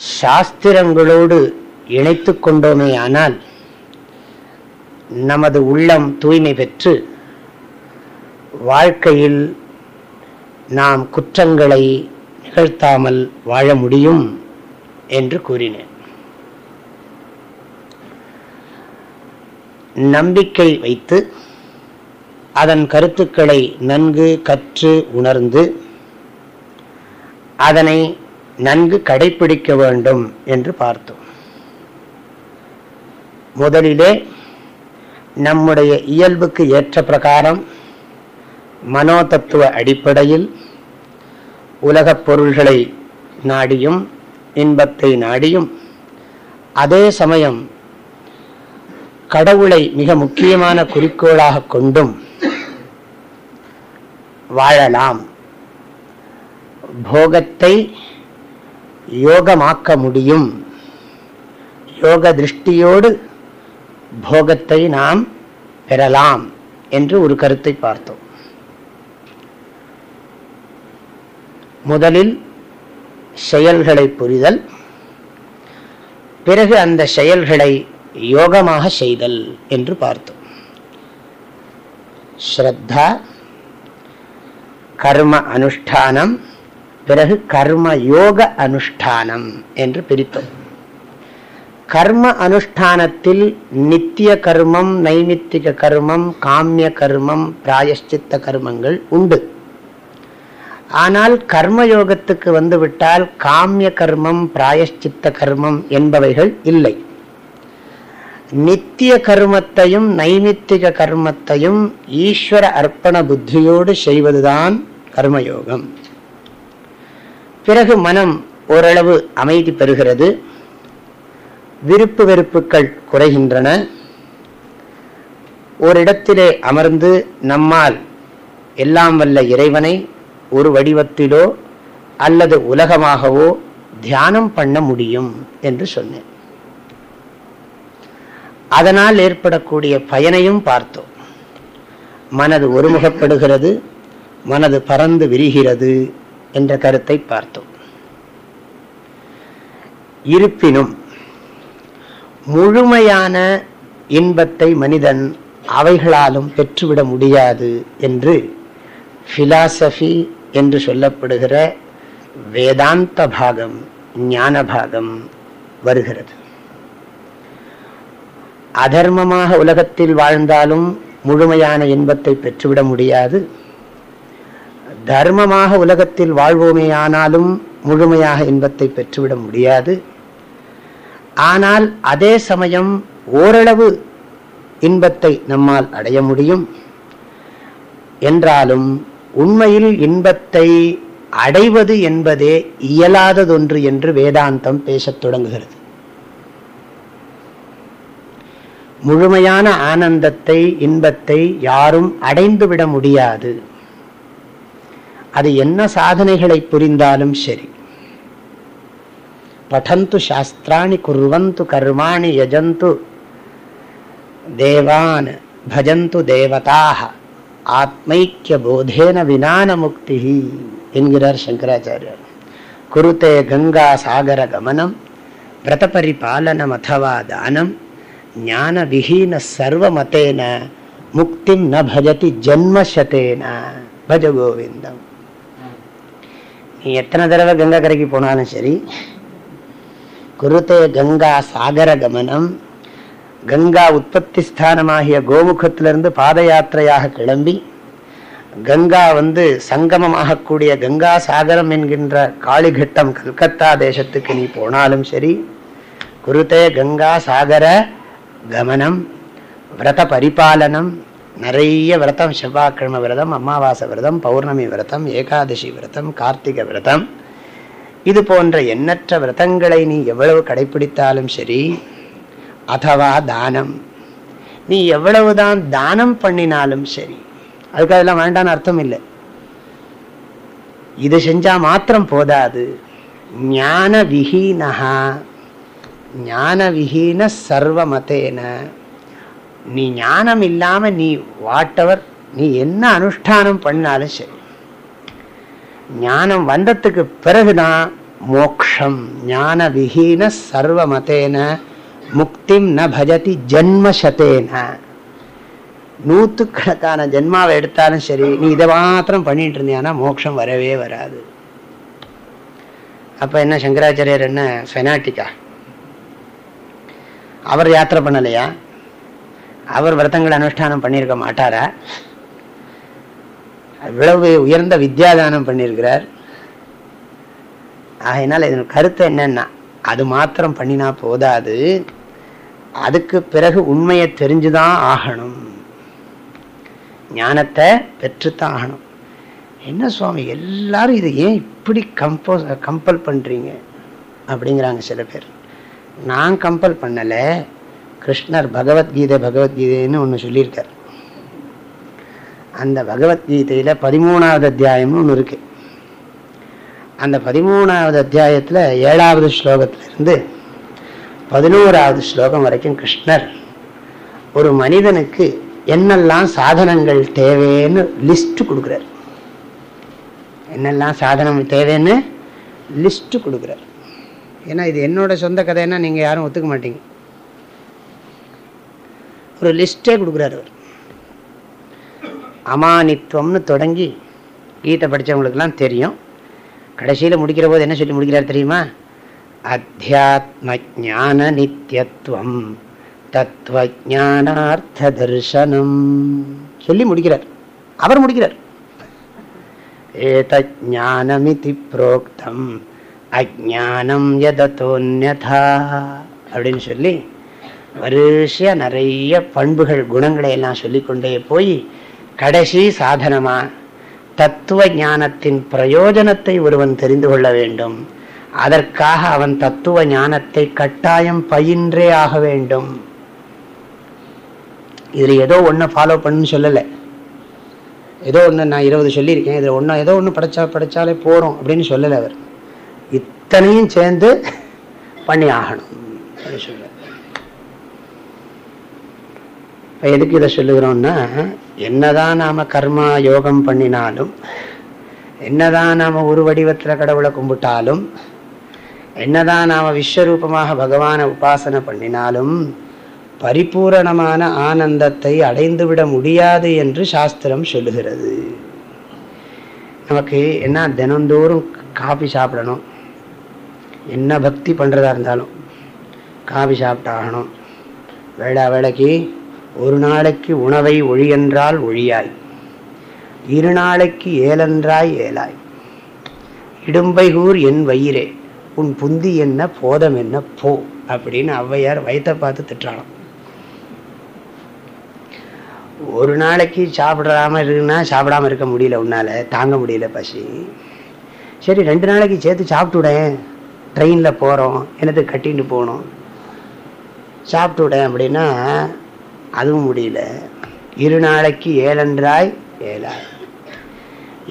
சாஸ்திரங்களோடு இணைத்து கொண்டோமே ஆனால் நமது உள்ளம் தூய்மை பெற்று வாழ்க்கையில் நாம் குற்றங்களை நிகழ்த்தாமல் வாழ முடியும் என்று கூறினேன். நம்பிக்கை வைத்து அதன் கருத்துக்களை நன்கு கற்று உணர்ந்து அதனை நன்கு கடைபிடிக்க வேண்டும் என்று பார்த்தோம். முதலிலே நம்முடைய இயல்புக்கு ஏற்ற பிரகாரம் மனோதத்துவ அடிப்படையில் உலகப் பொருள்களை நாடியும் இன்பத்தை நாடியும். அதே சமயம் கடவுளை மிக முக்கியமான குறிக்கோளாக கொண்டும் வாழலாம். போகத்தை யோகமாக்க முடியும். யோக திருஷ்டியோடு போகத்தை நாம் பெறலாம் என்று ஒரு கருத்தை பார்த்தோம். முதலில் செயல்களை புரிதல் பிறகு அந்த செயல்களை யோகமாக செய்தல் என்று பார்த்தோம். ஸ்ரத்தா கர்ம அனுஷ்டானம் பிறகு கர்ம யோக அனுஷ்டானம் என்று பிரித்தோம். கர்ம அனுஷ்டானத்தில் நித்திய கர்மம் நைமித்திக கர்மம் காமிய கர்மம் பிராயஷ்சித்த கர்மங்கள் உண்டு. ஆனால் கர்மயோகத்துக்கு வந்துவிட்டால் காமிய கர்மம் பிராயஷ்சித்த கர்மம் என்பவைகள் இல்லை. நித்திய கர்மத்தையும் நைமித்திக கர்மத்தையும் ஈஸ்வர அர்ப்பண புத்தியோடு செய்வதுதான் கர்மயோகம் பிறகு மனம் ஓரளவு அமைதி பெறுகிறது. விருப்பு வெறுப்புகள் குறைகின்றன. ஓரிடத்திலே அமர்ந்து நம்மால் எல்லாம் வல்ல இறைவனை ஒரு வடிவத்திலோ அல்லது உலகமாகவோ தியானம் பண்ண முடியும் என்று சொன்னேன். அதனால் ஏற்படக்கூடிய பயனையும் பார்த்தோம். மனது ஒருமுகப்படுகிறது மனது பறந்து விரிகிறது. என்ற கருத்தை பார்த்தோம். இருப்பினும் முழுமையான இன்பத்தை மனிதன் அவைகளாலும் பெற்றுவிட முடியாது என்று பிலாசபி என்று சொல்லப்படுகிற வேதாந்த பாகம் ஞான பாகம் வருகிறது. அதர்மமாக உலகத்தில் வாழ்ந்தாலும் முழுமையான இன்பத்தை பெற்றுவிட முடியாது. தர்மமாக உலகத்தில் வாழ்வோமேயானாலும் முழுமையாக இன்பத்தை பெற்றுவிட முடியாது. ஆனால் அதே சமயம் ஓரளவு இன்பத்தை நம்மால் அடைய முடியும். என்றாலும் உண்மையில் இன்பத்தை அடைவது என்பதே இயலாததொன்று என்று வேதாந்தம் பேசத் தொடங்குகிறது. முழுமையான ஆனந்தத்தை இன்பத்தை யாரும் அடைந்துவிட முடியாது. அது என்ன சாதனைகளை புரிந்தாலும் சரி. படந்து சாஸ்திராணி குர்வந்து கர்மாணி யஜந்து தேவான் பஜந்து தேவதாக ஆத்மைக்கிய போதேன வினான முக்தி என்கிறார் சங்கராச்சாரியர். குருத்தே கங்கா சாகர கமனம் விரத பரிபாலனம் அத்தவா தானம் ஞான விஹீன சர்வமத்தேன முக்தி ந பஜதி ஜன்மசத்தேன பஜ கோவிந்தம். நீ எத்தனை தடவை கங்கா கரைக்கு போனாலும் சரி குருத்தே கங்கா சாகர கமனம் கங்கா உற்பத்தி ஸ்தானமாகிய கோமுகத்திலிருந்து பாத யாத்திரையாக கிளம்பி கங்கா வந்து சங்கமமாகக்கூடிய கங்கா சாகரம் என்கின்ற காளிகட்டம் கல்கத்தா தேசத்துக்கு நீ போனாலும் சரி குருத்தே கங்கா சாகர கமனம் விரத பரிபாலனம் நிறைய விரதம் செவ்வாய்க்கிழமை விரதம் அமாவாசை விரதம் பௌர்ணமி விரதம் ஏகாதசி விரதம் கார்த்திகை விரதம். இது போன்ற எண்ணற்ற விரதங்களை நீ எவ்வளவு கடைபிடித்தாலும் சரி அதவா தானம். நீ எவ்வளவுதான் தானம் பண்ணினாலும் சரி அதுக்கு அதெல்லாம் வேண்டான்னு அர்த்தம் இல்லை. இது செஞ்சா மாத்திரம் போதாது. ஞான விஹீனஹா ஞான விஹீன சர்வமத்தேன நீ ஞானம் இல்லாம நீ வாட்டவர் நீ என்ன அனுஷ்டானம் பண்ணாலும் சரி. ஞானம் வந்ததுக்கு பிறகுதான் மோக்ஷம் ஞான விஹீன சர்வமதேன முக்திம் ந பஜதி ஜன்மசதேன. நூற்றுக்கணக்கான ஜென்மாவை எடுத்தாலும் சரி நீ இதை மாத்திரம் பண்ணிட்டு இருந்தியானா மோட்சம் வரவே வராது. அப்ப என்ன சங்கராச்சாரியர் என்ன ஃபெனாட்டிக்கா அவர் யாத்திரை பண்ணலையா? அவர் விரதங்கள் அனுஷ்டானம் பண்ணியிருக்க மாட்டாரா. இவ்வளவு உயர்ந்த வித்யாதானம் பண்ணியிருக்கிறார் ஆகையினால இதன் கருத்து என்னன்னா அது மாத்திரம் பண்ணினா போதாது. அதுக்கு பிறகு உண்மையை தெரிஞ்சுதான் ஆகணும். ஞானத்தை பெற்றுத்தான் ஆகணும். என்ன சுவாமி எல்லாரும் இதை ஏன் இப்படி கம்போஸ் கம்பல் பண்றீங்க? அப்படிங்கிறாங்க சில பேர். நான் கம்பல் பண்ணலை. கிருஷ்ணர் பகவத்கீதை பகவத்கீதைன்னு ஒன்று சொல்லியிருக்கார். அந்த பகவத்கீதையில் பதிமூணாவது அத்தியாயம்னு ஒன்று இருக்கு. அந்த பதிமூணாவது அத்தியாயத்தில் ஏழாவது ஸ்லோகத்திலிருந்து பதினோராவது ஸ்லோகம் வரைக்கும் கிருஷ்ணர் ஒரு மனிதனுக்கு என்னெல்லாம் சாதனங்கள் தேவைன்னு லிஸ்ட் கொடுக்குறார். என்னெல்லாம் சாதனம் தேவைன்னு லிஸ்ட் கொடுக்குறார். ஏன்னா இது என்னோட சொந்த கதைன்னா நீங்கள் யாரும் ஒத்துக்க மாட்டீங்க. ஒரு லிஸ்டே கொடுக்குறாரு அவர். அமானித்துவம்னு தொடங்கி கீதை படித்தவங்களுக்கெல்லாம் தெரியும். கடைசியில் முடிக்கிற போது என்ன சொல்லி முடிக்கிறார் தெரியுமா? அத்தியாத்ம ஜான நித்தியத்துவம் தத்துவ ஜானார்த்த தரிசனம். சொல்லி முடிக்கிறார். அவர் முடிக்கிறார். ஏதானமிதி புரோக்தம் அஜானம் யதத்தோன்யதா அப்படின்னு சொல்லி வரிசையாக நிறைய பண்புகள் குணங்களை எல்லாம் சொல்லிக்கொண்டே போய் கடைசி சாதனமா தத்துவ ஞானத்தின் பிரயோஜனத்தை ஒருவன் தெரிந்து கொள்ள வேண்டும். அதற்காக அவன் தத்துவ ஞானத்தை கட்டாயம் பயின்றே ஆக வேண்டும். இதுல ஏதோ ஒன்று ஃபாலோ பண்ணுன்னு சொல்லலை. ஏதோ ஒன்று நான் இருபது சொல்லியிருக்கேன். இதில் ஒன்று ஏதோ ஒன்று படைச்சா படித்தாலே போகிறோம் அப்படின்னு சொல்லலை அவர். இத்தனையும் சேர்ந்து பண்ணி ஆகணும் அப்படின்னு சொல்ல இப்போ எதுக்கு இதை சொல்லுகிறோம்னா என்னதான் நாம கர்மா யோகம் பண்ணினாலும் என்னதான் நாம ஒரு வடிவத்தில் கடவுளை கும்பிட்டாலும் என்னதான் நாம விஸ்வரூபமாக பகவானை உபாசனை பண்ணினாலும் பரிபூரணமான ஆனந்தத்தை அடைந்துவிட முடியாது என்று சாஸ்திரம் சொல்லுகிறது. நமக்கு என்ன தினந்தோறும் காஃபி சாப்பிடணும். என்ன பக்தி பண்ணுறதா இருந்தாலும் காஃபி சாப்பிட்டாகணும். வேளா வேலைக்கு ஒரு நாளைக்கு உணவை ஒழியென்றால் ஒழியாய். இரு நாளைக்கு ஏலென்றாய் ஏலாய். இடும்பைகூர் என் வயிறே உன் புந்தி என்ன போதம் என்ன போ அப்படின்னு ஔவையார் வயத்தை பார்த்து திட்டாளாம் ஒரு நாளைக்கு சாப்பிடாம இருக்குன்னா சாப்பிடாம இருக்க முடியல உன்னால தாங்க முடியல பசி. சரி ரெண்டு நாளைக்கு சேர்த்து சாப்பிட்டுடேன் ட்ரெயினில் போகிறோம் என்னது கட்டின்னு போகணும். சாப்பிட்டுடேன் அப்படின்னா அதுவும் முடியல. இரு நாளைக்கு ஏழன்றாய் ஏழாய்.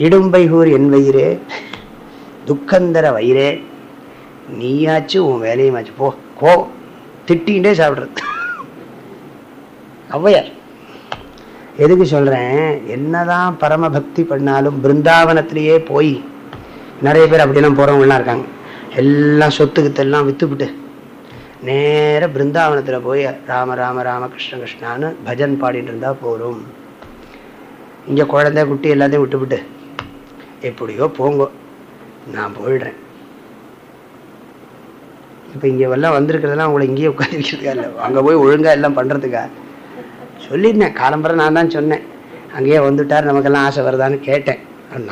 இடும்பைகூர் என் வயிறே துக்கந்தர வயிறே. நீயாச்சும் உன் வேலையுமாச்சு போ கோ திட்டிகிட்டே சாப்பிட்றது. ஔவையார் எதுக்கு சொல்றேன்? என்னதான் பரம பக்தி பண்ணாலும் பிருந்தாவனத்திலேயே போய் நிறைய பேர் அப்படிலாம் போகிறவங்களாம் இருக்காங்க. எல்லாம் சொத்துக்கத்தெல்லாம் விற்றுப்பிட்டு நேர பிருந்தாவனத்தில் போய் ராம ராம ராம கிருஷ்ண கிருஷ்ணான்னு பஜன் பாடிட்டு இருந்தால் போறோம் இங்கே குழந்தை குட்டி எல்லாத்தையும் விட்டுவிட்டு எப்படியோ போங்க நான் போயிடுறேன். இப்போ இங்கே எல்லாம் வந்திருக்கிறதெல்லாம் உங்களை இங்கேயே உட்காந்துக்கிறதுக்கா இல்லை அங்கே போய் ஒழுங்காக எல்லாம் பண்ணுறதுக்கா சொல்லியிருந்தேன் காலம்பரை நான் தான் சொன்னேன். அங்கேயே வந்துட்டார் நமக்கெல்லாம் ஆசை வருதான்னு கேட்டேன்.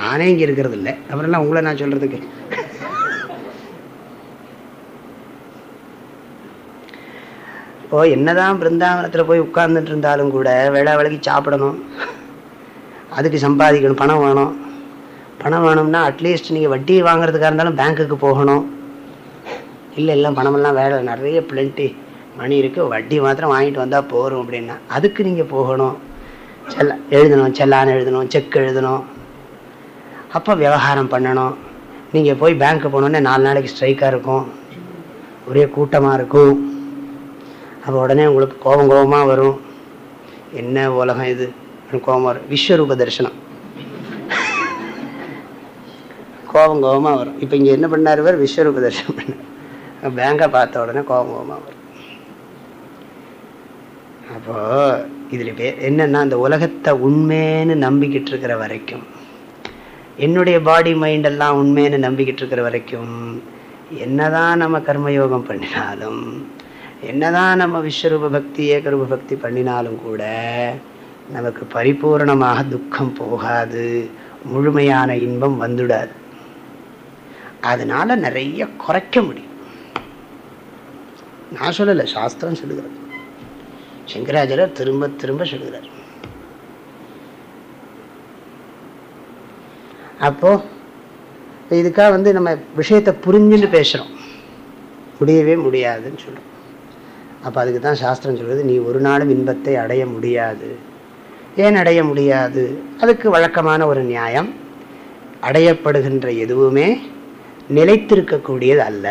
நானே இங்கே இருக்கிறது இல்லை. அப்புறம்லாம் உங்களை நான் சொல்கிறதுக்கு இப்போ என்னதான் பிருந்தாவனத்தில் போய் உட்கார்ந்துட்டு இருந்தாலும் கூட வேலை வேலைக்கு சாப்பிடணும். அதுக்கு சம்பாதிக்கணும். பணம் வேணும். பணம் வேணும்னா அட்லீஸ்ட் நீங்கள் வட்டி வாங்குறதுக்காக இருந்தாலும் பேங்க்குக்கு போகணும். இல்லை இல்லை பணமெல்லாம் வேலை நிறைய பிளண்ட்டி மணி இருக்குது வட்டி மாத்திரம் வாங்கிட்டு வந்தால் போகிறோம் அப்படின்னா அதுக்கு நீங்கள் போகணும். செல்ல எழுதணும். செல்லான்னு எழுதணும். செக் எழுதணும். அப்போ விவகாரம் பண்ணணும். நீங்கள் போய் பேங்க்கு போனோடனே நாலு நாளைக்கு ஸ்ட்ரைக்காக இருக்கும். ஒரே கூட்டமாக இருக்கும். அப்போ உடனே உங்களுக்கு கோபம் கோபமாக வரும். என்ன உலகம் இது? கோபம் வரும். விஸ்வரூப தரிசனம். கோபம் கோபமாக வரும். இப்போ இங்கே என்ன பண்ணார் இவர்? விஸ்வரூப தரிசனம் பண்ணார். பேங்கை பார்த்த உடனே கோபம் கோபமாக வரும். அப்போ இதில் பே என்னன்னா அந்த உலகத்தை உண்மைன்னு நம்பிக்கிட்டு இருக்கிற வரைக்கும் என்னுடைய பாடி மைண்ட் எல்லாம் உண்மைன்னு நம்பிக்கிட்டு இருக்கிற வரைக்கும் என்னதான் நம்ம கர்மயோகம் பண்ணினாலும் என்னதான் நம்ம விஸ்வரூப பக்தி ஏகரூப பக்தி பண்ணினாலும் கூட நமக்கு பரிபூர்ணமாக துக்கம் போகாது. முழுமையான இன்பம் வந்துடாது. அதனால நிறைய குறைக்க முடியும். நான் சொல்லலை சாஸ்திரம் சொல்லுகிறார் சங்கராச்சாரியர் திரும்ப திரும்ப சொல்லுகிறார். அப்போ இதுக்காக வந்து நம்ம விஷயத்தை புரிஞ்சுன்னு பேசுகிறோம் முடியவே முடியாதுன்னு சொல்கிறோம் அப்போ அதுக்கு தான் சாஸ்திரம் சொல்கிறது நீ ஒரு நாளும் இன்பத்தை அடைய முடியாது. ஏன் அடைய முடியாது? அதுக்கு வழக்கமான ஒரு நியாயம் அடையப்படுகின்ற எதுவுமே நிலைத்திருக்கக்கூடியது அல்ல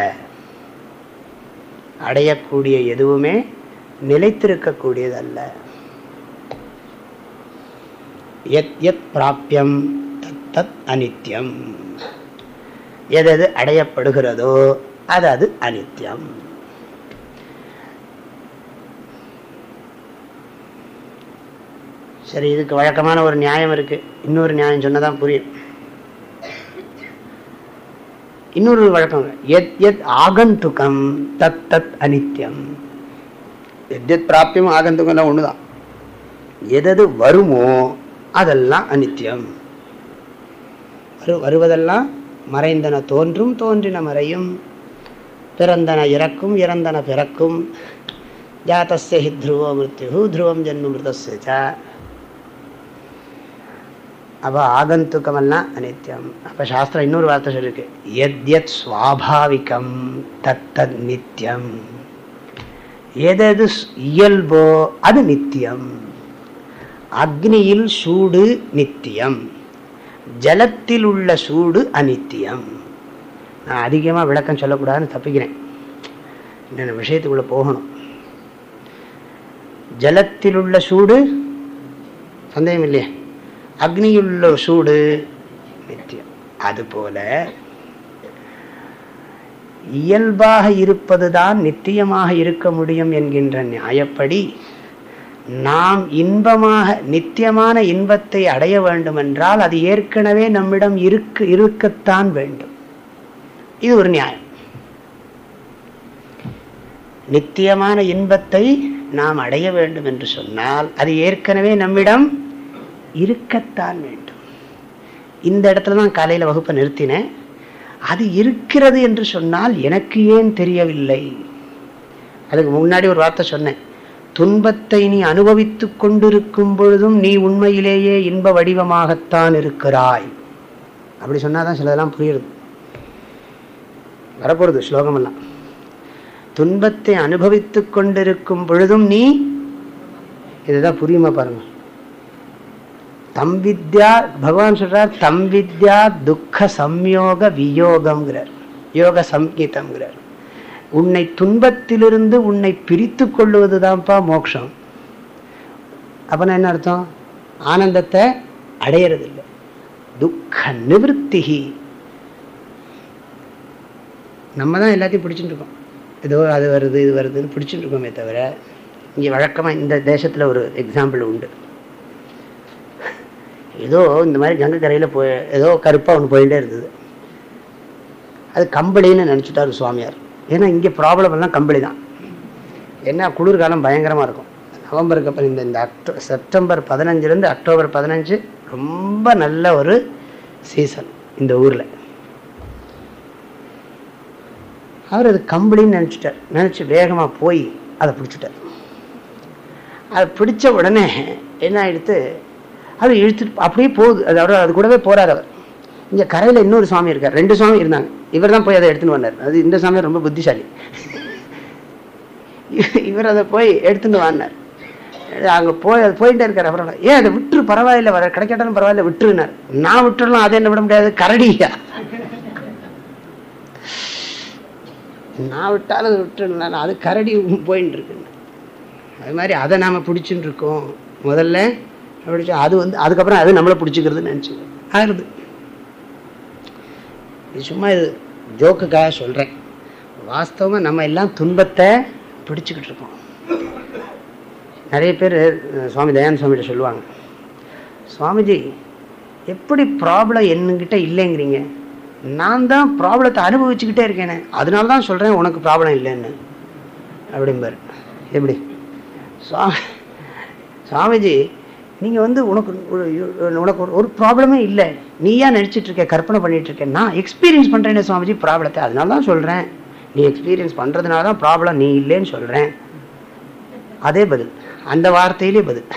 அடையக்கூடிய எதுவுமே நிலைத்திருக்கக்கூடியது அல்ல எத் எத் பிராப்பியம் தத் தத் அனித்யம். எதது அடையப்படுகிறதோ அது அது அனித்யம். சரி இதுக்கு வழக்கமான ஒரு நியாயம் இருக்கு. இன்னொரு நியாயம் சொன்னதான் புரியும் இன்னொரு வழக்கம் எத் எத் ஆகந்துக்கம் தத் தத் அனித்யம். எத் எத் பிராப்தியம் ஆகந்துக்கம்லாம் ஒண்ணுதான். எதது வருமோ அதெல்லாம் அனித்யம். வரு வருவதெல்லாம் மறைந்தன தோன்றும் தோன்றின மறையும். பிறந்தன இறக்கும் இறந்தன பிறக்கும். ஜாத்தஸ்ய ஹி த்ருவோ மிருத்யு த்ருவம் ஜென்ம மிருதஸ்ய அப்போ ஆகந்துக்கமெல்லாம் அனித்யம். அப்போ சாஸ்திரம் இன்னொரு வார்த்தை சொல்லியிருக்கு எத் எத் சுவாபாவிகம் தத் தத் நித்தியம் எதது இயல்போ அது நித்தியம் அக்னியில் சூடு நித்தியம் ஜலத்தில் உள்ள சூடு அனித்தியம் நான் அதிகமாக விளக்கம் சொல்லக்கூடாதுன்னு தப்பிக்கிறேன். இந்த விஷயத்துக்குள்ளே போகணும். ஜலத்தில் உள்ள சூடு சந்தேகம் இல்லையே? அக்னியுள்ள சூடு. நித்தியம். அதுபோல இயல்பாக இருப்பதுதான் நித்தியமாக இருக்க முடியும் என்கின்ற நியாயப்படி நாம் இன்பமாக நித்தியமான இன்பத்தை அடைய வேண்டுமென்றால் அது ஏற்கனவே நம்மிடம் இருக்கு இருக்கத்தான் வேண்டும். இது ஒரு நியாயம். நித்தியமான இன்பத்தை நாம் அடைய வேண்டும் என்று சொன்னால் அது ஏற்கனவே நம்மிடம் இருக்கத்தான் வேண்டும். இந்த இடத்துல தான் காலையில் வகுப்பை நிறுத்தினேன். அது இருக்கிறது என்று சொன்னால் எனக்கு ஏன் தெரியவில்லை? அதுக்கு முன்னாடி ஒரு வார்த்தை சொன்னேன். துன்பத்தை நீ அனுபவித்துக் கொண்டிருக்கும் பொழுதும் நீ உண்மையிலேயே இன்ப வடிவமாகத்தான் இருக்கிறாய். அப்படி சொன்னாதான் சிலதெல்லாம் புரியுது வரப்போறது ஸ்லோகமெல்லாம். துன்பத்தை அனுபவித்துக் கொண்டிருக்கும் பொழுதும் நீ இதுதான் புரியுமா பாருங்கள் தம் வித்யா பகவான் சொல்றார் தம் வித்யா துக்க சம்யோக வியோகம்ங்கிறார். யோக சங்கீதம்ங்கிறார். உன்னை துன்பத்திலிருந்து உன்னை பிரித்து கொள்ளுவதுதான்ப்பா மோட்சம் அப்பனா என்ன அர்த்தம்? ஆனந்தத்தை அடையிறதில்லை. துக்க நிவர்த்திகி. நம்ம தான் எல்லாத்தையும் பிடிச்சிட்டு இருக்கோம் ஏதோ அது வருது இது வருதுன்னு பிடிச்சிட்டு இருக்கோமே தவிர இங்கே வழக்கமாக இந்த தேசத்தில் ஒரு எக்ஸாம்பிள் உண்டு. ஏதோ இந்த மாதிரி கங்கக்கரையில் போய் ஏதோ கருப்பாக ஒன்று போயிட்டே இருந்தது. அது கம்பளின்னு நினச்சிட்டார் சுவாமியார். ஏன்னா இங்கே ப்ராப்ளம் எல்லாம் கம்பளி தான். என்ன குளிர்காலம் பயங்கரமாக இருக்கும். நவம்பருக்கு அப்புறம் இந்த இந்த அக்டோ செப்டம்பர் பதினஞ்சுலேருந்து அக்டோபர் பதினஞ்சு ரொம்ப நல்ல ஒரு சீசன் இந்த ஊரில். அவர் அது கம்பளின்னு நினச்சிட்டார். நினச்சி வேகமாக போய் அதை பிடிச்சிட்டார். அதை பிடிச்ச உடனே என்ன ஆகிடுத்து அது இழுத்துட்டு அப்படியே போகுது. அது அவர் அது கூடவே போறார் அவர். இங்கே கரையில் இன்னொரு சுவாமி இருக்கார். ரெண்டு சுவாமி இருந்தாங்க. இவர் தான் போய் அதை எடுத்துன்னு வந்தார். அது இந்த சாமி ரொம்ப புத்திசாலி. இவர் அதை போய் எடுத்துன்னு வாங்கினார் அங்கே போய் அது போயிட்டே இருக்கார். அப்புறம் ஏன் அதை விட்டுரு பரவாயில்ல வர கிடைக்கட்டாலும் பரவாயில்ல விட்டுருனார் நான் விட்டுறலாம் அதை என்ன விட முடியாது. கரடியா? நான் விட்டாலும் அதை விட்டுருந்தேன் அது கரடி போயின்னு இருக்குன்னு. அது மாதிரி அதை நாம் பிடிச்சின்னு இருக்கோம். முதல்ல பிடிச்சி அது வந்து அதுக்கப்புறம் அது நம்மளை பிடிச்சிக்கிறதுன்னு நினச்சி ஆகிறது இது சும்மா இது ஜோக்குக்காக சொல்கிறேன் வாஸ்தவமாக நம்ம எல்லாம் துன்பத்தை பிடிச்சிக்கிட்டு இருக்கோம். நிறைய பேர் சுவாமி தயானந்த சுவாமிகிட்ட சொல்லுவாங்க சுவாமிஜி எப்படி ப்ராப்ளம் என்னங்கிட்ட இல்லைங்கிறீங்க? நான் தான் ப்ராப்ளத்தை அனுபவிச்சுக்கிட்டே இருக்கேனே. அதனால தான் சொல்கிறேன் உனக்கு ப்ராப்ளம் இல்லைன்னு. அப்படிம்பார். எப்படி? சுவாமி சுவாமிஜி நீங்கள் வந்து உனக்கு உனக்கு ஒரு ப்ராப்ளமே இல்லை. நீயா நினச்சிட்டு இருக்க கற்பனை பண்ணிட்டு இருக்க நான் எக்ஸ்பீரியன்ஸ் பண்ணுறேன்னு சுவாமிஜி ப்ராப்ளத்தை அதனால தான் சொல்கிறேன் நீ எக்ஸ்பீரியன்ஸ் பண்ணுறதுனால தான் ப்ராப்ளம் நீ இல்லைன்னு சொல்கிறேன் அதே பதில். அந்த வார்த்தையிலே பதில்.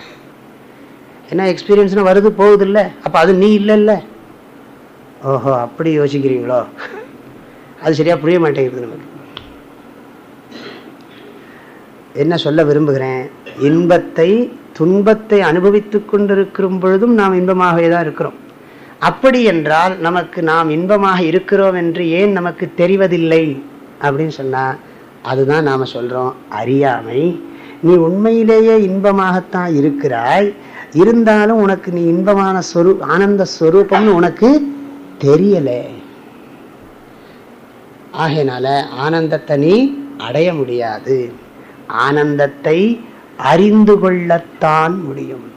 ஏன்னா எக்ஸ்பீரியன்ஸ்னு வருது போகுது இல்லை அப்போ அது நீ இல்லைல்ல. ஓஹோ அப்படி யோசிக்கிறீங்களோ? அது சரியாக புரிய மாட்டேங்குது நமக்கு. என்ன சொல்ல விரும்புகிறேன்? இன்பத்தை துன்பத்தை அனுபவித்துக் கொண்டிருக்கிற பொழுதும் நாம் இன்பமாகவே தான் இருக்கிறோம். அப்படி என்றால் நமக்கு நாம் இன்பமாக இருக்கிறோம் என்று ஏன் நமக்கு தெரிவதில்லை? அப்படின்னு சொன்னா அதுதான் நாம சொல்றோம் அறியாமை. நீ உண்மையிலேயே இன்பமாகத்தான் இருக்கிறாய். இருந்தாலும் உனக்கு நீ இன்பமான சொரு ஆனந்த ஸ்வரூபம்னு உனக்கு தெரியல. ஆகையினால ஆனந்தத்தை நீ அடைய முடியாது. ஆனந்தத்தை அறிந்து கொள்ளத்தான் முடியும்.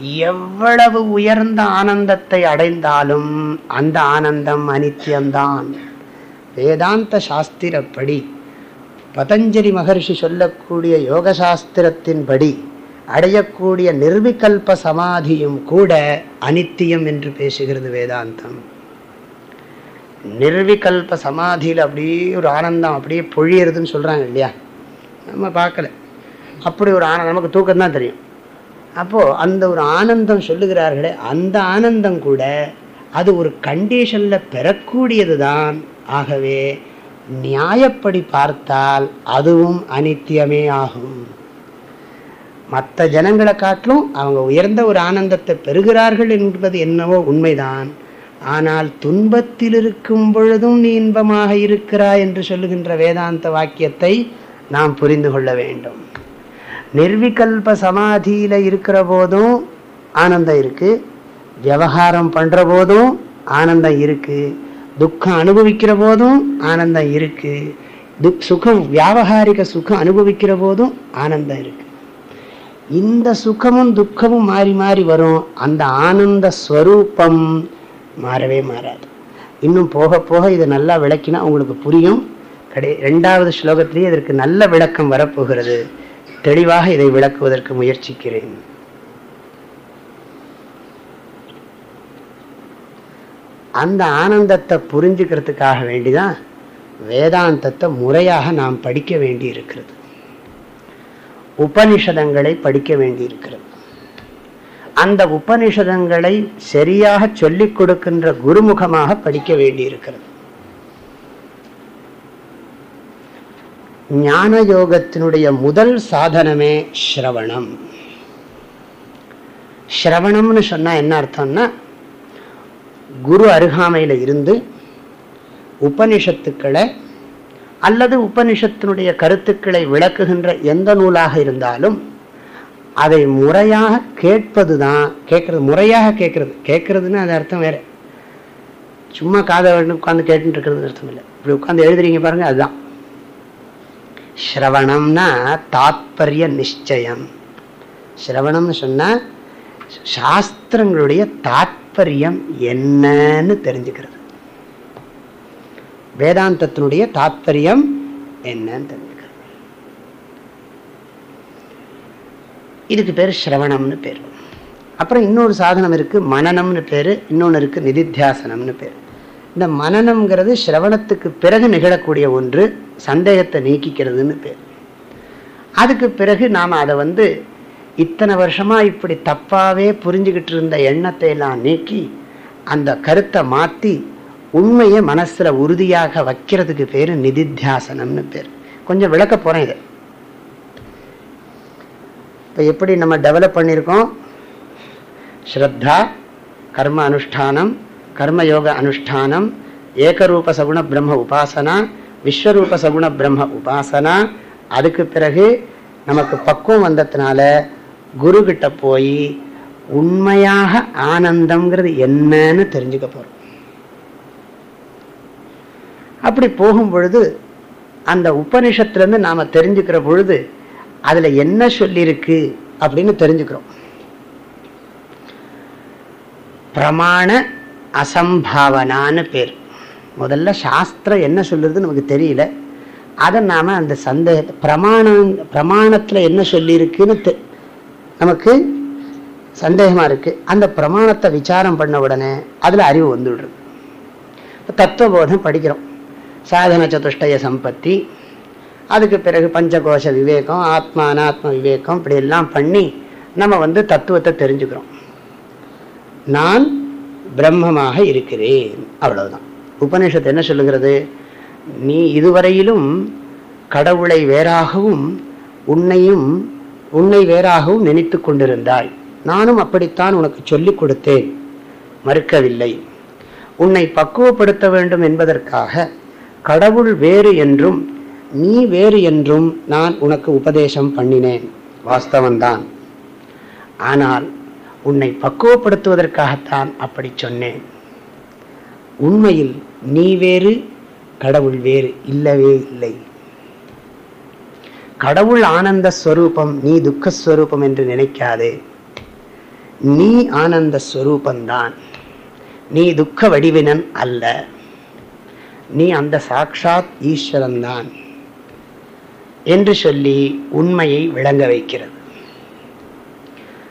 எவ்வளவு உயர்ந்த ஆனந்தத்தை அடைந்தாலும் அந்த ஆனந்தம் அனித்தியம்தான். வேதாந்த சாஸ்திரப்படி பதஞ்சலி மகர்ஷி சொல்லக்கூடிய யோக சாஸ்திரத்தின்படி அடையக்கூடிய நிர்விகல்ப சமாதியும் கூட அனித்தியம் என்று பேசுகிறது வேதாந்தம். நிர்விகல்ப சமாதியில் அப்படியே ஒரு ஆனந்தம் அப்படியே பொழியறதுன்னு சொல்கிறாங்க இல்லையா? நம்ம பார்க்கல. அப்படி ஒரு ஆனந்தம் நமக்கு தூக்கம் தான் தெரியும். அப்போது அந்த ஒரு ஆனந்தம் சொல்லுகிறார்களே அந்த ஆனந்தம் கூட அது ஒரு கண்டிஷனில் பெறக்கூடியது தான் ஆகவே நியாயப்படி பார்த்தால் அதுவும் அனித்தியமே ஆகும். மற்ற ஜனங்களை காட்டிலும் அவங்க உயர்ந்த ஒரு ஆனந்தத்தை பெறுகிறார்கள் என்பது என்னவோ உண்மைதான். ஆனால் துன்பத்தில் இருக்கும் பொழுதும் நீ இன்பமாக இருக்கிறாய் என்று சொல்லுகின்ற வேதாந்த வாக்கியத்தை நாம் புரிந்து கொள்ள வேண்டும். நிர்விகல்ப சமாதியில இருக்கிற போதும் ஆனந்தம் இருக்கு. விவகாரம் பண்ற போதும் ஆனந்தம் இருக்கு. துக்கம் அனுபவிக்கிற போதும் ஆனந்தம் இருக்கு. துக் சுகம் வியாபகாரிக சுகம் அனுபவிக்கிற போதும் ஆனந்தம் இருக்கு. இந்த சுகமும் துக்கமும் மாறி மாறி வரும். அந்த ஆனந்த ஸ்வரூபம் மாறவே மாறாது. இன்னும் போக போக இதை நல்லா விளக்கினா உங்களுக்கு புரியும். கடை ரெண்டாவது ஸ்லோகத்திலேயே இதற்கு நல்ல விளக்கம் வரப்போகிறது. தெளிவாக இதை விளக்குவதற்கு முயற்சிக்கிறேன். அந்த ஆனந்தத்தை புரிஞ்சுக்கிறதுக்காக வேண்டிதான் வேதாந்தத்தை முறையாக நாம் படிக்க வேண்டி இருக்கிறது உபனிஷதங்களை படிக்க வேண்டி இருக்கிறது அந்த உபனிஷதங்களை சரியாக சொல்லிக் கொடுக்கின்ற குருமுகமாக படிக்க வேண்டி இருக்கிறது ஞான யோகத்தினுடைய முதல் சாதனமே ஸ்ரவணம். ஸ்ரவணம்னு சொன்னா என்ன அர்த்தம்னா குரு அருகாமையில் இருந்து உபனிஷத்துக்களை அல்லது உபனிஷத்தினுடைய கருத்துக்களை விளக்குகின்ற எந்த நூலாக இருந்தாலும் அதை முறையாக கேட்பது தான் கேட்கறது முறையாக கேட்கறது. கேட்கறதுன்னு அது அர்த்தம் வேற. சும்மா காதை உட்காந்து கேட்டுட்டு இருக்கிறது அர்த்தம் இல்லை. இப்படி உட்காந்து எழுதுறீங்க பாருங்க அதுதான். ஸ்ரவணம்னா தாத்பரிய நிச்சயம். ஸ்ரவணம்னு சொன்னா சாஸ்திரங்களுடைய தாத்பரியம் என்னன்னு தெரிஞ்சுக்கிறது. வேதாந்தத்தினுடைய தாத்பரியம் என்னன்னு தெரிஞ்சுக்கிறது. இதுக்கு பேர் ஸ்ரவணம்னு பேர். அப்புறம் இன்னொரு சாதனம் இருக்கு மனநம்னு பேரு இன்னொன்று இருக்கு நிதித்தியாசனம்னு பேர். இந்த மனநம்ங்கிறது சிரவணத்துக்கு பிறகு நிகழக்கூடிய ஒன்று சந்தேகத்தை நீக்கிக்கிறதுன்னு பேர். அதுக்கு பிறகு நாம் அதை வந்து இத்தனை வருஷமா இப்படி தப்பாவே புரிஞ்சுக்கிட்டு இருந்த எண்ணத்தை எல்லாம் நீக்கி அந்த கருத்தை மாற்றி உண்மையை மனசுல உறுதியாக வைக்கிறதுக்கு பேரு நிதித்தியாசனம்னு பேர். கொஞ்சம் விளக்க போறேன் இதை. இப்போ எப்படி நம்ம டெவலப் பண்ணியிருக்கோம்? ஸ்ரத்தா கர்ம அனுஷ்டானம் கர்மயோக அனுஷ்டானம் ஏகரூப சகுண பிரம்ம உபாசனா விஸ்வரூப சகுண பிரம்ம உபாசனா. அதுக்கு பிறகு நமக்கு பக்குவம் வந்ததுனால குரு கிட்ட போய் உண்மையாக ஆனந்தம்ங்கிறது என்னன்னு தெரிஞ்சுக்க போறோம். அப்படி போகும் பொழுது அந்த உபனிஷத்துலேருந்து நாம் தெரிஞ்சுக்கிற பொழுது அதில் என்ன சொல்லியிருக்கு அப்படின்னு தெரிஞ்சுக்கிறோம். பிரமாண அசம்பாவனான்னு பேர். முதல்ல சாஸ்திரம் என்ன சொல்லுறது நமக்கு தெரியல. அதை நாம் அந்த சந்தேக பிரமாணம் பிரமாணத்தில் என்ன சொல்லியிருக்குன்னு நமக்கு சந்தேகமாக இருக்குது அந்த பிரமாணத்தை விசாரம் பண்ண உடனே அதில் அறிவு வந்துவிடுறது தத்துவபோதம் படிக்கிறோம். சாதன சதுஷ்டய சம்பத்தி அதுக்கு பிறகு பஞ்சகோஷ விவேகம் ஆத்மா அனாத்ம விவேகம் இப்படி எல்லாம் பண்ணி நம்ம வந்து தத்துவத்தை தெரிஞ்சுக்கிறோம். நான் பிரம்மமாக இருக்கிறேன். அவ்வளவுதான். உபனிஷத்து என்ன சொல்லுகிறது? நீ இதுவரையிலும் கடவுளை வேறாகவும் உன்னையும் உன்னை வேறாகவும் நினைத்து கொண்டிருந்தாய். நானும் அப்படித்தான் உனக்கு சொல்லிக் கொடுத்தேன். மறுக்கவில்லை. உன்னை பக்குவப்படுத்த வேண்டும் என்பதற்காக கடவுள் வேறு என்றும் நீ வேறு என்றும் நான் உனக்கு உபதேசம் பண்ணினேன். வாஸ்தவன்தான் ஆனால் உன்னை பக்குவப்படுத்துவதற்காகத்தான் அப்படி சொன்னேன். உண்மையில் நீ வேறு கடவுள் வேறு இல்லவே இல்லை. கடவுள் ஆனந்த ஸ்வரூபம் நீ துக்கஸ்வரூபம் என்று நினைக்காதே. நீ ஆனந்த ஸ்வரூபந்தான். நீ துக்க வடிவினன் அல்ல. நீ அந்த சாட்சாத் ஈஸ்வரன் தான் என்று சொல்லி உண்மையை விளங்க வைக்கிறது.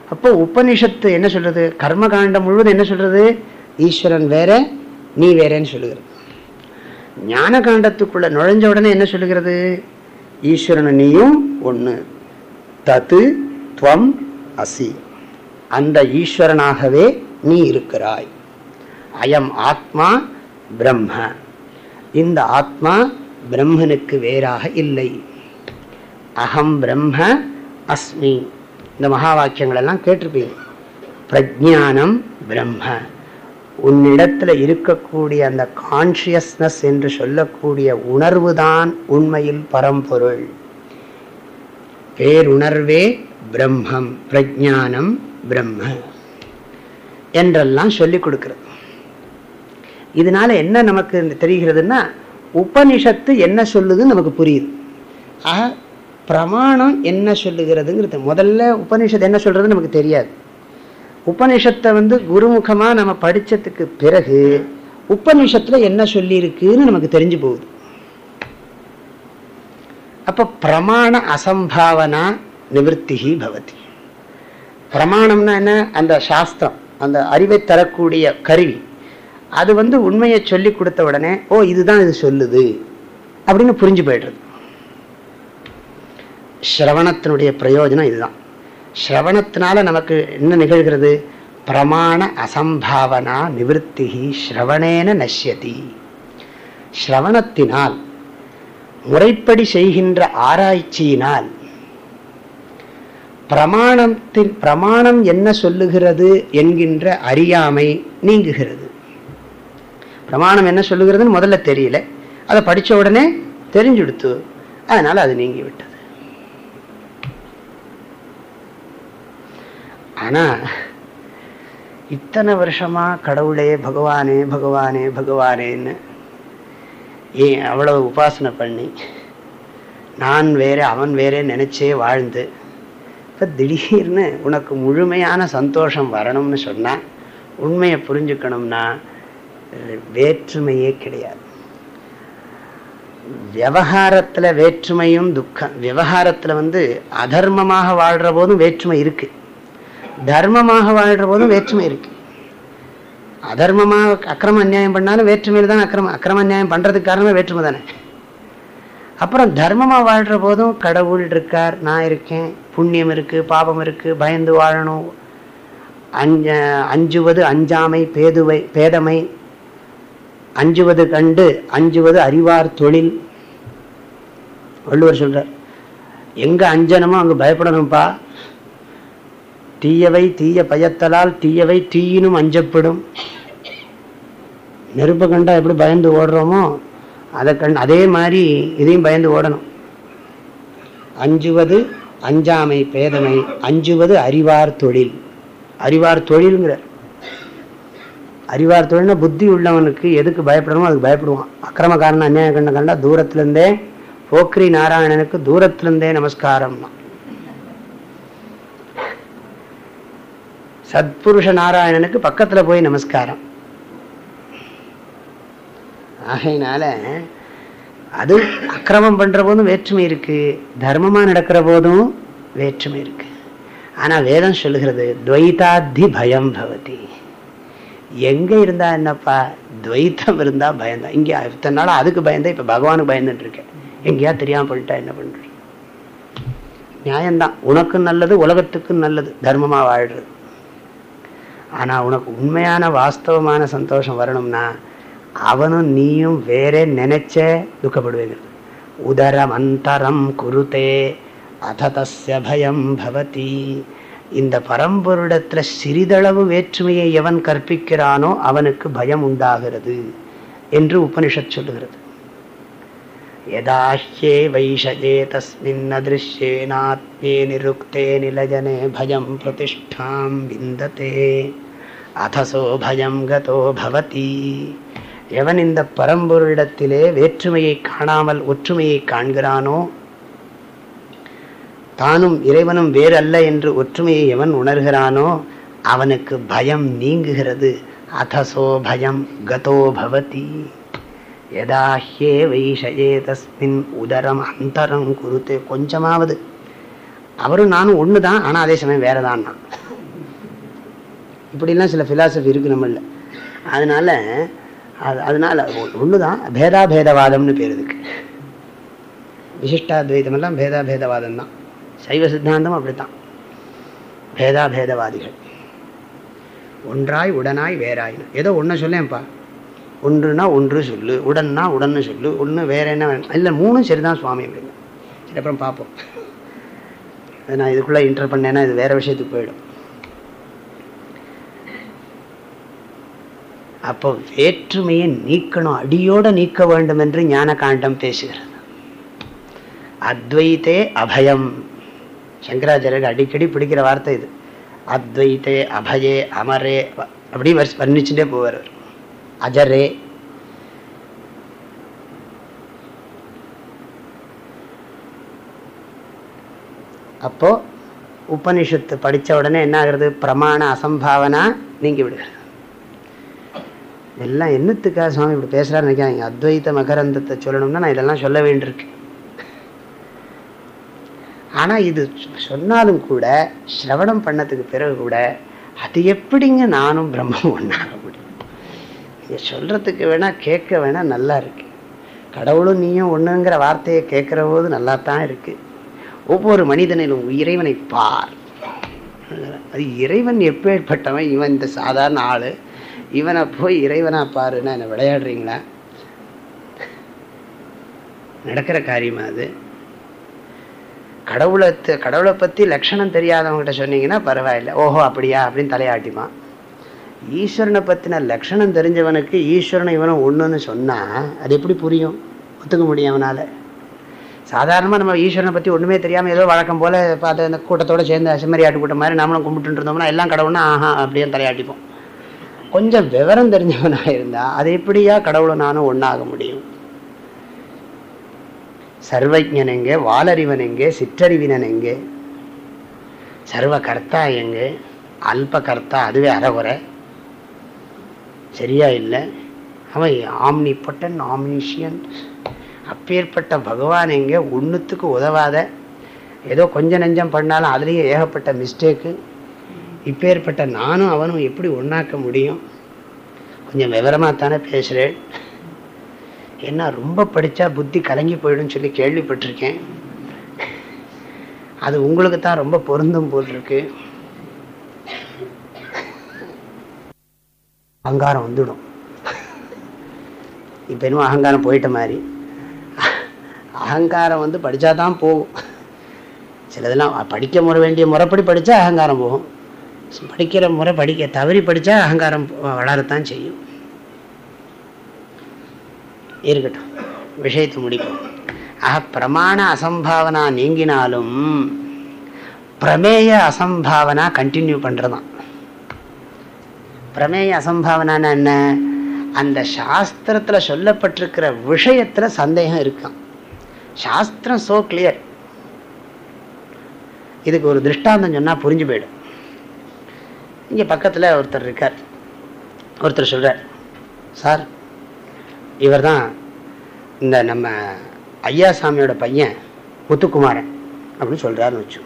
அப்போ உபனிஷத்து என்ன சொல்றது? கர்மகாண்டம் முழுவதும் என்ன சொல்றது? ஈஸ்வரன் வேற நீ வேறேன்னு சொல்லுகிறது. ஞான காண்டத்துக்குள்ள நுழைஞ்ச உடனே என்ன சொல்லுகிறது? ஈஸ்வரன் நீயும் ஒன்று தத்து துவம் அசி. அந்த ஈஸ்வரனாகவே நீ இருக்கிறாய். அயம் ஆத்மா பிரம்ம. இந்த ஆத்மா பிரம்மனுக்கு வேறாக இல்லை. அகம் பிரம்ம அஸ்மி. இந்த மகா வாக்கியங்கள் எல்லாம் கேட்டிருப்பீங்க. பிரஜானம் பிரம்ம. உன்னிடத்துல இருக்கக்கூடிய அந்த கான்சியஸ்னஸ் என்று சொல்லக்கூடிய உணர்வு தான் உண்மையில் பரம்பொருள். பேருணர்வே பிரம்மம் பிரஜானம் பிரம்ம என்றெல்லாம் சொல்லி கொடுக்கிறது. இதனால என்ன நமக்கு தெரிகிறதுன்னா உபனிஷத்து என்ன சொல்லுதுன்னு நமக்கு புரியுது. ஆக பிரமாணம் என்ன சொல்லுகிறதுங்கிறது. முதல்ல உபனிஷத்து என்ன சொல்கிறது நமக்கு தெரியாது. உபனிஷத்தை வந்து குருமுகமாக நம்ம படித்ததுக்கு பிறகு உபநிஷத்தில் என்ன சொல்லியிருக்குன்னு நமக்கு தெரிஞ்சு போகுது. அப்போ பிரமாண அசம்பாவனா நிவர்த்திகி பவதி. பிரமாணம்னா என்ன? அந்த சாஸ்திரம் அந்த அறிவை தரக்கூடிய கருவி. அது வந்து உண்மையை சொல்லி கொடுத்த உடனே ஓ இதுதான் இது சொல்லுது. அப்படின்னு புரிஞ்சு போயிடுறது. ஸ்ரவணத்தினுடைய பிரயோஜனம் இதுதான். ஸ்ரவணத்தினால நமக்கு என்ன நிகழ்கிறது? பிரமாண அசம்பாவனா நிவர்த்தி ஸ்ரவணேன நஷ்யதி. ஸ்ரவணத்தினால் முறைப்படி செய்கின்ற ஆராய்ச்சியினால் பிரமாணத்தின் பிரமாணம் என்ன சொல்லுகிறது என்கின்ற அறியாமை நீங்குகிறது. பிரமாணம் என்ன சொல்லுகிறதுன்னு முதல்ல தெரியல. அதை படித்த உடனே தெரிஞ்சுடுத்து அதனால அது நீங்கிவிட்டது. ஆனால் ஆனா இத்தனை வருஷமா கடவுளே பகவானே பகவானே பகவானேன்னு ஏன் அவ்வளவு உபாசனை பண்ணி நான் வேறு அவன் வேறே நினச்சே வாழ்ந்து இப்போ திடீர்னு உனக்கு முழுமையான சந்தோஷம் வரணும்னு சொன்னால் உண்மையை புரிஞ்சுக்கணும்னா வேற்றுமையே கிடையாது. விவகாரத்தில் வேற்றுமையும் துக்கம் விவகாரத்தில் வந்து அதர்மமாக வாழ்கிற போதும் வேற்றுமை இருக்கு. தர்மமாக வாழ்கிற போதும் வேற்றுமை இருக்கு. அதர்மமாக அக்கிரம அநியாயம் பண்ணாலும் வேற்றுமையில் தான் அக்கிரம அக்கிரம அநியாயம் பண்ணுறதுக்கு காரணமே வேற்றுமை தானே. அப்புறம் தர்மமாக வாழ்கிற போதும் கடவுள் இருக்கார் நான் இருக்கேன் புண்ணியம் இருக்குது பாபம் இருக்குது பயந்து வாழணும். அஞ்ச அஞ்சுவது அஞ்சாமை பேதுவை பேதமை. அஞ்சுவது கண்டு அஞ்சுவது அறிவார் தொழில். வள்ளுவர் சொல்கிறார் எங்க அஞ்சனமோ அங்க பயப்படணும்ப்பா தீயவை தீய பயத்தலால் தீயவை தீயினும் அஞ்சப்படும். நெருப்பு கண்டா எப்படி பயந்து ஓடுறோமோ அதை கண் அதே மாதிரி இதையும் பயந்து ஓடணும். அஞ்சுவது அஞ்சாமை பேதமை அஞ்சுவது அறிவார் தொழில். அறிவார் தொழில்ங்கிற அறிவார் தொழில்னா புத்தி உள்ளவனுக்கு எதுக்கு பயப்படணுமோ அதுக்கு பயப்படுவான். அக்கிரமக்காரன் அநியாய கண்ண கண்டா தூரத்துலேருந்தே போக்ரி நாராயணனுக்கு தூரத்துலேருந்தே நமஸ்காரம்னா. சத்புருஷ நாராயணனுக்கு பக்கத்துல போய் நமஸ்காரம். ஆகையினால அது அக்கிரமம் பண்ற போதும் வேற்றுமை இருக்கு. தர்மமா நடக்கிற போதும் வேற்றுமை இருக்கு. ஆனா வேதம் சொல்லுகிறது துவைதாத்தி பயம் பவதி. எங்க இருந்தா என்னப்பா? துவைத்தம் இருந்தா பயந்தான் இங்க இத்தனை நாள் அதுக்கு பயந்தா இப்ப பகவானுக்கு பயந்துட்டு இருக்கேன். எங்கேயா தெரியாமல் போயிட்டா என்ன பண்ணுறேன் நியாயம்தான். உனக்கும் நல்லது உலகத்துக்கும் நல்லது. தர்மமா வாழ்கிறது ஆனால் உனக்கு உண்மையான வாஸ்தவமான சந்தோஷம் வரணும்னா அவனும் நீயும் வேறே நினைச்ச துக்கப்படுவேங்கிறது உதரம் அந்தரம் குருத்தே அததஸ்ய பயம் பவதி. இந்த பரம்பொருடத்தில் சிறிதளவு வேற்றுமையை எவன் கற்பிக்கிறானோ அவனுக்கு பயம் உண்டாகிறது என்று உபனிஷத் சொல்லுகிறது. யதாஹ்யே வைஷஜே தஸ்மின் அதிருஷ்யேனாத்மே நிருக்தே நிலஜனே பயம் பிரதிஷ்டாம் விந்ததே. அதசோ பயம் கதோ பவதி. எவன் இந்த பரம்பொருளிடத்திலே வேற்றுமையை காணாமல் ஒற்றுமையை காண்கிறானோ தானும் இறைவனும் வேறல்ல என்று ஒற்றுமையை எவன் உணர்கிறானோ அவனுக்கு பயம் நீங்குகிறது. அதசோ பயம் கதோ பவதி. யதாஹ்யே வைஷயே தஸ்மின் உதரம் அந்தரம் குருத்து. கொஞ்சமாவது. அவரும் நானும் ஒன்று தான் ஆனால் அதே சமயம் வேற தான் இப்படிலாம் சில ஃபிலாசபி இருக்கு நம்மள அதனால அது அதனால ஒன்று தான் பேதாபேதவாதம்னு பேர் இதுக்கு விசிஷ்டாத்வைதம் எல்லாம் பேதாபேதவாதம் தான் சைவ சித்தாந்தம் அப்படித்தான். பேதாபேதவாதிகள். ஒன்றாய் உடனாய் வேறாயின. ஏதோ ஒன்று சொல்லேன்ப்பா. ஒன்றுனா ஒன்று சொல்லு உடன்னா உடன்னு சொல்லு ஒன்று வேற என்ன வேணும் இல்லை மூணும் சரிதான் சுவாமி அப்படின்னு. சரி அப்புறம் பார்ப்போம். நான் இதுக்குள்ளே இன்டர் பண்ணேன்னா இது வேற விஷயத்துக்கு போயிடும். அப்போ வேற்றுமையை நீக்கணும் அடியோட நீக்க வேண்டும் என்று ஞான காண்டம் பேசுகிறது. அத்வைத்தே அபயம். சங்கராச்சாரியர் அடிக்கடி பிடிக்கிற வார்த்தை இது. அத்வைத்தே அபயே அமரே அப்படி வர்ணிச்சுட்டே போவார் அஜரே. அப்போ உபனிஷத்து படித்த உடனே என்ன ஆகுறது? பிரமாண அசம்பாவனா நீங்கி விடுகிறது. எல்லாம் என்னத்துக்காக சுவாமி இப்படி பேசுறாரு நினைக்காங்க அத்வைத்த மகரந்தத்தை சொல்லணும்னா நான் இதெல்லாம் சொல்ல வேண்டியிருக்கு. ஆனால் இது சொன்னாலும் கூட சிரவணம் பண்ணதுக்கு பிறகு கூட அது எப்படிங்க நானும் பிரம்மம் ஒன்றாக முடியும்? நீங்கள் சொல்கிறதுக்கு வேணா கேட்க வேணா நல்லா இருக்கு. கடவுளும் நீயும் ஒன்றுங்கிற வார்த்தையை கேட்குற போது நல்லா தான் இருக்கு. ஒவ்வொரு மனிதனிலும் இறைவனை பார். அது இறைவன் எப்பேற்பட்டவன்? இவன் இந்த சாதாரண ஆள். இவனை போய் இறைவனா பாருன்னா என்ன விளையாடுறீங்களா? நடக்கிற காரியமா அது? கடவுளை கடவுளை பற்றி லட்சணம் தெரியாதவங்ககிட்ட சொன்னீங்கன்னா பரவாயில்ல. ஓஹோ அப்படியா? அப்படின்னு தலையாட்டிமா. ஈஸ்வரனை பற்றின லட்சணம் தெரிஞ்சவனுக்கு ஈஸ்வரனை இவனும் ஒன்றுன்னு சொன்னால் அது எப்படி புரியும்? ஒத்துக்க முடியும் அவனால். சாதாரணமாக நம்ம ஈஸ்வரனை பற்றி ஒன்றுமே தெரியாமல் ஏதோ வழக்கம் போல் பார்த்து அந்த கூட்டத்தோடு சேர்ந்து செம்மறி ஆட்டு கூட்டம் மாதிரி நம்மளும் கும்பிட்டு இருந்தோம்னா எல்லாம் கடவுள்னா ஆஹா அப்படியே தலையாட்டிப்போம். கொஞ்சம் விவரம் தெரிஞ்சவனாக இருந்தால் அது எப்படியா கடவுளும் நானும் ஒன்றாக முடியும்? சர்வஜன் எங்கே? வாலறிவன் எங்கே? சிற்றறிவினன் எங்கே? சர்வ கர்த்தா எங்கே? அல்ப கர்த்தா அதுவே அறகுறை. சரியா இல்லை? அவன் ஆம்னி பொட்டன் ஆம்னிஷியன் அப்பேற்பட்ட பகவான் எங்கே? ஒன்றுத்துக்கு உதவாத. ஏதோ கொஞ்சம் நெஞ்சம் பண்ணாலும் அதுலேயும் ஏகப்பட்ட மிஸ்டேக்கு இப்பேற்பட்ட நானும் அவனும் எப்படி ஒன்றாக்க முடியும்? கொஞ்சம் விவரமாக தானே பேசுகிறேன் என்ன ரொம்ப படித்தா புத்தி கலங்கி போயிடும் சொல்லி கேள்விப்பட்டிருக்கேன். அது உங்களுக்கு தான் ரொம்ப பொருந்தும் போல் இருக்கு. அகங்காரம் வந்துடும். இப்போ என்னமோ அகங்காரம் போயிட்ட மாதிரி. அகங்காரம் வந்து படித்தாதான் போகும். சிலதெல்லாம் படிக்க முறை வேண்டிய முறைப்படி படித்தா அகங்காரம் போகும். படிக்கிற முறை படிக்க தவறி படித்தா அகங்காரம் வளரத்தான் செய்யும். இருக்கட்டும் விஷயத்தை முடிப்போம். ஆக பிரமாண அசம்பாவனா நீங்கினாலும் பிரமேய அசம்பாவனா கண்டினியூ பண்ணுறதான் பிரமேய அசம்பாவனான என்ன? அந்த சாஸ்திரத்துல சொல்லப்பட்டிருக்கிற விஷயத்துல சந்தேகம் இருக்கான் சாஸ்திரம் சோ கிளியர் இதுக்கு ஒரு திருஷ்டாந்தம் சொன்னா புரிஞ்சு போயிடும். இங்கே பக்கத்தில் ஒருத்தர் இருக்கார். ஒருத்தர் சொல்கிறார் சார் இவர் தான் இந்த நம்ம ஐயா சாமியோட பையன் முத்துக்குமாரன் அப்படின்னு சொல்கிறாருன்னு வச்சு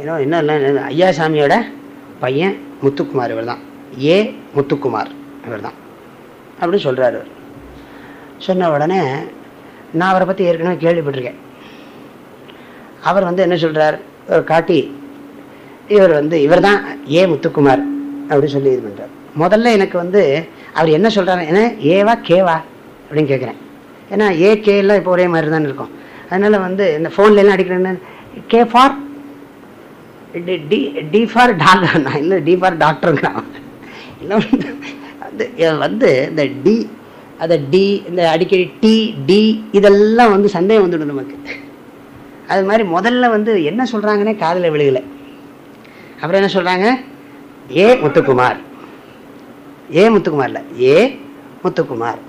ஏன்னா என்ன ஐயா சாமியோட பையன் முத்துக்குமார் இவர் தான் ஏ முத்துக்குமார் இவர் தான் அப்படின்னு சொல்றாரு அவர். சொன்ன உடனே நான் அவரை பற்றி ஏற்கனவே கேள்விப்பட்டிருக்கேன். அவர் வந்து என்ன சொல்கிறார் காட்டி இவர் வந்து இவர் தான் ஏ முத்துக்குமார் அப்படின்னு சொல்லி இது பண்றார். முதல்ல எனக்கு வந்து அவர் என்ன சொல்கிறாரு ஏன்னா ஏவா கேவா அப்படின்னு கேட்குறேன். ஏன்னா ஏ கே எல்லாம் இப்போ ஒரே மாதிரி தான் இருக்கும். அதனால் வந்து இந்த ஃபோன்ல எல்லாம் அடிக்கிறேன்னு K for? D D for doctor நான் இல்லை டி ஃபார் டாக்டருங்கிறான் இல்லை வந்து வந்து வந்து இந்த டி அதை டி இந்த அடிக்கடி டி டி இதெல்லாம் வந்து சந்தேகம் வந்துடும் நமக்கு. அது மாதிரி முதல்ல வந்து என்ன சொல்கிறாங்கன்னே காதில் விழுகலை. அப்புறம் என்ன சொல்றாங்க? ஏ முத்துக்குமார். ஏ முத்துக்குமார்ல. ஏ முத்துக்குமார்.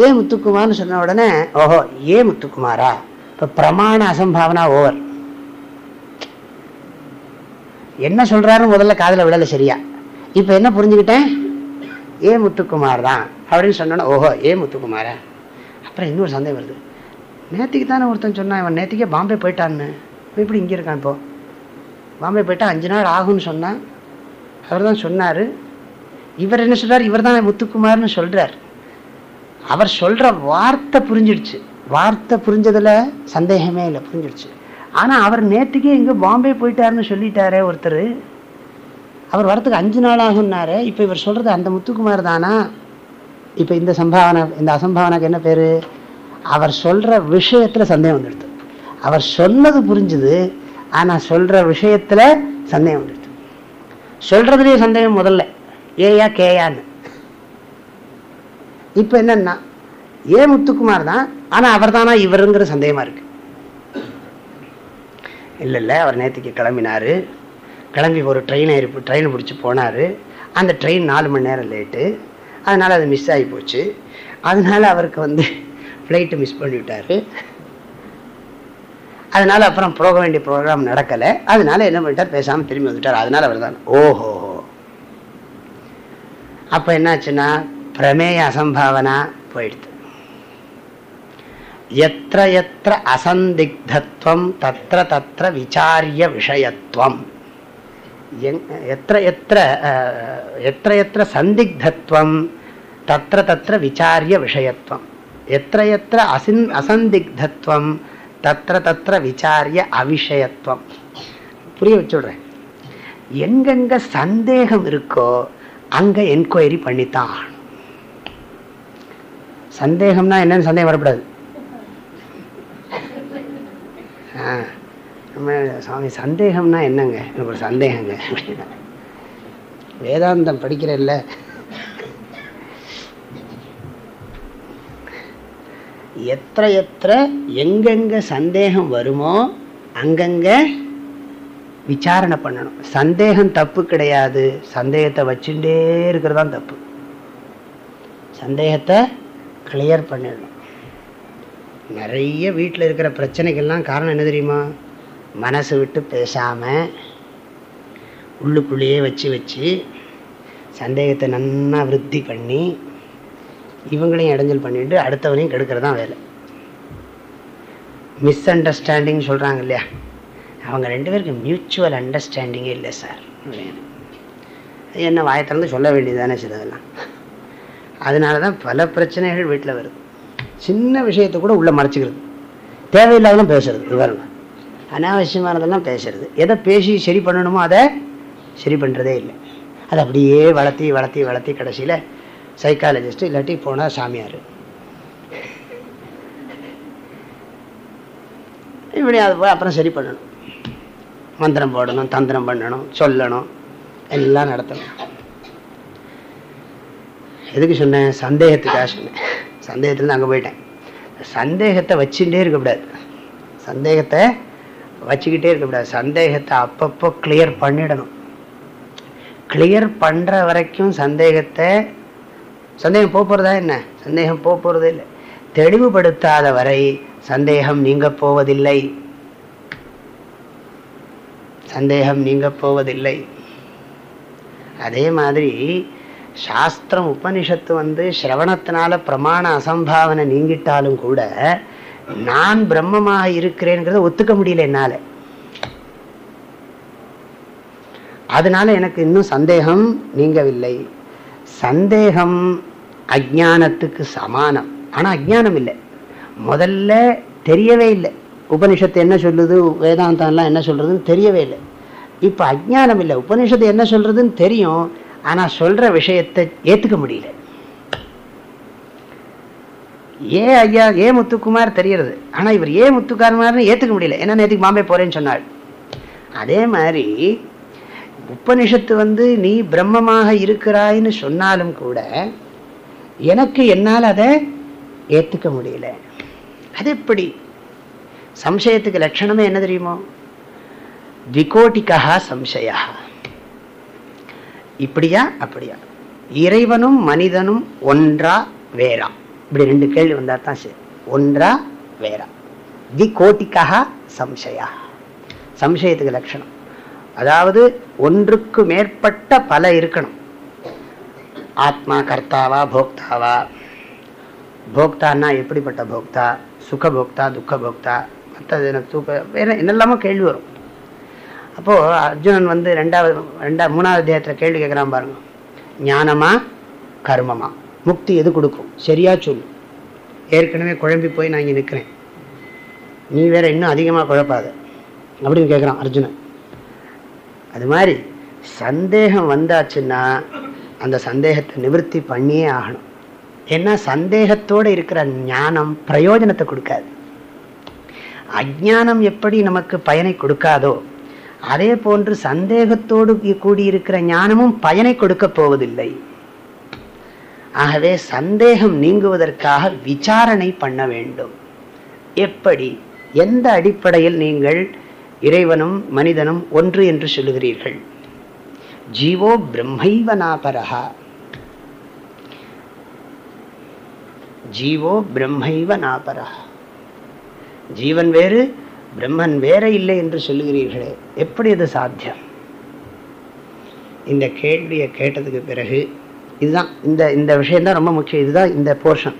ஏ முத்துக்குமார்னு சொன்ன உடனே ஓஹோ ஏ முத்துக்குமாரா? இப்போ பிரமாண அசம்பாவனா ஓவர். என்ன சொல்றாருன்னு முதல்ல காதுல விடலை சரியா? இப்போ என்ன புரிஞ்சுக்கிட்டேன்? ஏ முத்துக்குமார் தான். அப்படின்னு சொன்னோன்னா ஓஹோ ஏ முத்துக்குமாரா? அப்புறம் இன்னொரு சந்தேகம் வருது. நேற்றுக்கு தானே ஒருத்தன் சொன்னான் இவன் நேற்றுக்கே பாம்பே போயிட்டான்னு. இப்படி இங்கே இருக்கான் இப்போ? பாம்பே போயிட்டா அஞ்சு நாள் ஆகும்னு சொன்னான். அவர் தான் சொன்னார். இவர் என்ன சொல்கிறார் இவர் தான் முத்துக்குமார்னு சொல்கிறார் அவர் சொல்கிற வார்த்தை புரிஞ்சிடுச்சு. வார்த்தை புரிஞ்சதில் சந்தேகமே இல்லை புரிஞ்சிடுச்சு. ஆனால் அவர் நேற்றுக்கே இங்கே பாம்பே போயிட்டாருன்னு சொல்லிட்டாரே ஒருத்தர். அவர் வரத்துக்கு அஞ்சு நாள் ஆகும்னாரு இப்போ இவர் சொல்கிறது அந்த முத்துக்குமார் தானா? இப்போ இந்த சம்பாவனை இந்த அசம்பாவனாக்கு என்ன பேர்? அவர் சொல்கிற விஷயத்தில் சந்தேகம் வந்துடுது. அவர் சொன்னது புரிஞ்சுது ஆனா சொல்ற விஷயத்துல சந்தேகம் வந்துடுச்சு. சொல்றதுலயே சந்தேகம் முதல்ல. ஏயா கேயான்னு இப்போ என்னன்னா ஏ முத்துக்குமார் தான் ஆனா அவர் தானா இவருங்கிற சந்தேகமா இருக்கு. இல்லை இல்லை அவர் நேற்றுக்கு கிளம்பினாரு. கிளம்பி ஒரு ட்ரெயின் ஏறி ட்ரெயின் பிடிச்சி போனாரு. அந்த ட்ரெயின் நாலு மணி நேரம் லேட்டு அதனால அது மிஸ் ஆகி போச்சு. அதனால அவருக்கு வந்து ஃப்ளைட்டு மிஸ் பண்ணிவிட்டார். அதனால அப்புறம் போக வேண்டிய ப்ரோக்ராம் நடக்கலை. அதனால என்ன பண்ணிட்டார்? பேசாமல் திரும்பி வந்துட்டார். அதனால அவர் தான். ஓஹோ. அப்போ என்னாச்சுன்னா பிரமேய அசம்பாவனா போயிடுது. எத்த எத்த அசந்திக்தத்துவம் தத்திர தத்திர விசாரிய விஷயத்துவம் எத்த எத்த எத்த எத்திர சந்திக்தத்துவம் தத்திர தத்திர விசாரிய விஷயத்துவம் எத்த எத்த அசின் அசந்திக்தத்துவம் தத்திர தத்திர விசாரிய அவிஷயத்துவம். புரிய வச்சுடுறேன். எங்கெங்க சந்தேகம் இருக்கோ அங்க என்கொயரி பண்ணித்தான் சந்தேகம்னா என்னன்னு சந்தேகம் வரக்கூடாது. நம்ம சுவாமி சந்தேகம்னா என்னங்க? எனக்கு ஒரு சந்தேகங்க. வேதாந்தம் படிக்கிறல்ல எத்த எத்த எங்கெங்க சந்தேகம் வருமோ அங்கங்க விசாரணை பண்ணணும். சந்தேகம் தப்பு கிடையாது. சந்தேகத்தை வச்சுட்டே இருக்கிறதான் தப்பு. சந்தேகத்தை கிளியர் பண்ணிடணும். நிறைய வீட்டில் இருக்கிற பிரச்சனைகள்லாம் காரணம் என்ன தெரியுமா? மனசு விட்டு பேசாமல் உள்ளுக்குள்ளேயே வச்சு வச்சு சந்தேகத்தை நன்னா விருத்தி பண்ணி இவங்களையும் இடைஞ்சல் பண்ணிட்டு அடுத்தவனையும் கெடுக்கிறது வேலை. மிஸ் அண்டர்ஸ்டாண்டிங் சொல்கிறாங்க இல்லையா? அவங்க ரெண்டு பேருக்கு மியூச்சுவல் அண்டர்ஸ்டாண்டிங்கே இல்லை சார். என்ன வாயத்திலேருந்து சொல்ல வேண்டியதானே சிலதெல்லாம் அதனால தான் பல பிரச்சனைகள் வீட்டில் வருது. சின்ன விஷயத்தை கூட உள்ளே மறைச்சிக்கிறது. தேவையில்லாதெல்லாம் பேசுறது இவர் அனாவசியமானதெல்லாம் பேசுறது. எதை பேசி சரி பண்ணணுமோ அதை சரி பண்ணுறதே இல்லை. அதை அப்படியே வளர்த்தி வளர்த்தி வளர்த்தி கடைசியில் சைக்காலஜிஸ்ட் இல்லாட்டி போனால் சாமியார். இப்படி அது அப்புறம் சரி பண்ணணும். மந்திரம் போடணும் தந்திரம் பண்ணணும் சொல்லணும் எல்லாம் நடத்தணும். எதுக்கு சொன்னேன்? சந்தேகத்துக்காக சொன்னேன். சந்தேகத்தில் அங்கே போயிட்டேன். சந்தேகத்தை வச்சுட்டே இருக்கக்கூடாது. சந்தேகத்தை வச்சுக்கிட்டே இருக்கக்கூடாது. சந்தேகத்தை அப்பப்போ கிளியர் பண்ணிடணும். கிளியர் பண்ற வரைக்கும் சந்தேகத்தை சந்தேகம் போகிறதா என்ன? சந்தேகம் போகிறது இல்லை தெளிவுபடுத்தாத வரை சந்தேகம் நீங்க போவதில்லை. சந்தேகம் நீங்க போவதில்லை. அதே மாதிரி சாஸ்திரம் உபனிஷத்து வந்து சிரவணத்தினால பிரமாண அசம்பாவனை நீங்கிட்டாலும் கூட நான் பிரம்மமாக இருக்கிறேங்கிறத ஒத்துக்க முடியல என்னால. அதனால எனக்கு இன்னும் சந்தேகம் நீங்கவில்லை. சந்தேகம் அஜானத்துக்கு சமானம். ஆனா அஜானம் இல்லை. முதல்ல தெரியவே இல்லை. உபனிஷத்து என்ன சொல்லுது? வேதாந்தம்லாம் என்ன சொல்றதுன்னு தெரியவே இல்லை. இப்ப அஜானம் இல்லை. உபனிஷத்து என்ன சொல்றதுன்னு தெரியும். ஆனா சொல்ற விஷயத்தை ஏத்துக்க முடியல. ஏ ஐயா ஏ முத்துக்குமார் தெரியறது ஆனா இவர் ஏ முத்துக்குமார்னு ஏத்துக்க முடியல. என்ன நேற்றுக்கு மாம்பே போகிறேன்னு சொன்னாள் அதே மாதிரி உபனிஷத்து வந்து நீ பிரம்மமாக இருக்கிறாய்ன்னு சொன்னாலும் கூட எனக்கு என்னால் அதை ஏத்துக்க முடியல. அது எப்படி? சம்சயத்துக்கு லட்சணமே என்ன தெரியுமோ? திகோட்டிகா சம்சயா. இப்படியா அப்படியா? இறைவனும் மனிதனும் ஒன்றா வேறா. இப்படி ரெண்டு கேள்வி வந்தா தான் சரி. ஒன்றா வேறா. தி கோட்டிக்கா சம்சயா. சம்சயத்துக்கு லட்சணம். அதாவது ஒன்றுக்கு மேற்பட்ட பல இருக்கணும். ஆத்மா கர்த்தாவா போக்தாவா? போக்தான்னா எப்படிப்பட்ட போக்தா? சுக போக்தா துக்க போக்தா மற்றது எனக்கு தூக்க வேற என்னெல்லாமோ கேள்வி வரும். அப்போது அர்ஜுனன் வந்து ரெண்டாவது ரெண்டா மூணாவது தேகத்தில் கேள்வி கேட்குறான் பாருங்க. ஞானமா கர்மமா? முக்தி எது கொடுக்கும்? சரியா சொல்லு. ஏற்கனவே குழம்பி போய் நான் இங்கே நிற்கிறேன் நீ வேற இன்னும் அதிகமாக குழப்பாத. அப்படின்னு கேட்குறான் அர்ஜுனன். அது மாதிரி சந்தேகம் வந்தாச்சுன்னா அந்த சந்தேகத்தை நிவர்த்தி பண்ணியே ஆகணும். ஏன்னா சந்தேகத்தோடு இருக்கிற ஞானம் பிரயோஜனத்தை கொடுக்காது. அஜானம் எப்படி நமக்கு பயனை கொடுக்காதோ அதே போன்று சந்தேகத்தோடு கூடியிருக்கிற ஞானமும் பயனை கொடுக்க போவதில்லை. ஆகவே சந்தேகம் நீங்குவதற்காக விசாரணை பண்ண வேண்டும். எப்படி? எந்த அடிப்படையில் நீங்கள் இறைவனும் மனிதனும் ஒன்று என்று சொல்லுகிறீர்கள்? ஜீவோ பிரம்மைவ நாபரஹா. ஜீவோ பிரம்மைவ நாபரஹா. ஜீவன் வேறு பிரம்மன் வேற இல்லை என்று சொல்லுகிறீர்களே எப்படி அது சாத்தியம்? இந்த கேள்வியை கேட்டதுக்கு பிறகு இதுதான் இந்த இந்த விஷயம்தான் ரொம்ப முக்கியம் இதுதான் இந்த போர்ஷன்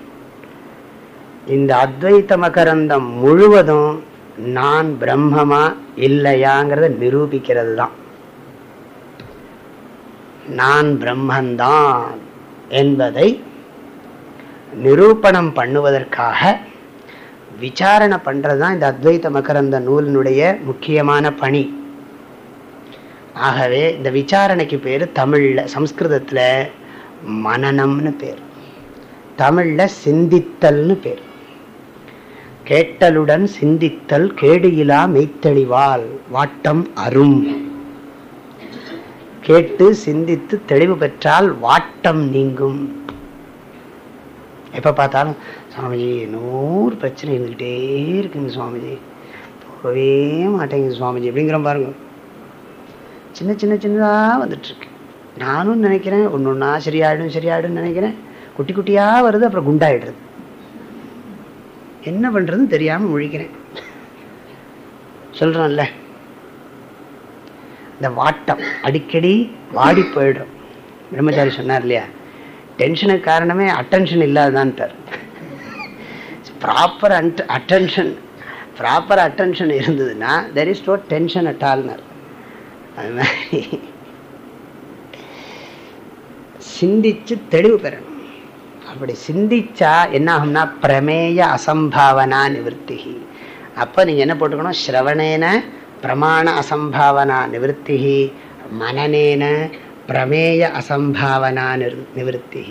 இந்த அத்வைத்த மகரந்தம் முழுவதும் நான் பிரம்மமா இல்லையாங்கிறத நிரூபிக்கிறது தான் நான் பிரம்மந்தான் என்பதை நிரூபணம் பண்ணுவதற்காக விசாரணை பண்ணுறது தான் இந்த அத்வைத்த மகரந்த நூலினுடைய முக்கியமான பணி. ஆகவே இந்த விசாரணைக்கு பேர் தமிழில் சம்ஸ்கிருதத்தில் மனநம்னு பேர். தமிழில் சிந்தித்தல்னு பேர். கேட்டலுடன் சிந்தித்தல் கேடு இலா மெய்த்தெளிவால் வாட்டம் அரும். கேட்டு சிந்தித்து தெளிவு பெற்றால் வாட்டம் நீங்கும். எப்போ பார்த்தாலும் சுவாமிஜி நூறு பிரச்சனை இருந்துக்கிட்டே இருக்குங்க சுவாமிஜி. போகவே மாட்டேங்குது சுவாமிஜி. அப்படிங்கிற பாருங்க. சின்ன சின்ன சின்னதாக வந்துட்டுருக்கு. நானும் நினைக்கிறேன் ஒன்று ஒன்றா சரியாயிடும் சரியாயிடும் நினைக்கிறேன். குட்டி குட்டியாக வருது அப்புறம் குண்டாயிடுறது என்ன பண்ணுறதுன்னு தெரியாமல் முழிக்கிறேன். சொல்கிறான்ல இந்த வாட்டம் அடிக்கடி வாடி போயிடும். பிரம்மச்சாரி சொன்னார் இல்லையா? டென்ஷனுக்கு காரணமே அட்டென்ஷன் இல்லாததான்ட்டார். ப்ராப்பர் அட்டென்ஷன் ப்ராப்பர் அட்டென்ஷன் இருந்ததுன்னா there is no tension at ஆல்னர் அது மாதிரி சிந்திச்சு தெளிவு பெறணும். அப்படி சிந்திச்சா என்ன ஆகும்னா பிரமேய அசம்பாவனா நிவர்த்தி அப்போ நீங்கள் என்ன போட்டுக்கணும்? ஸ்ரவணேன பிரமாண அசம்பாவனா நிவத்தி மனநேன பிரமேய அசம்பாவனா நிவத்தி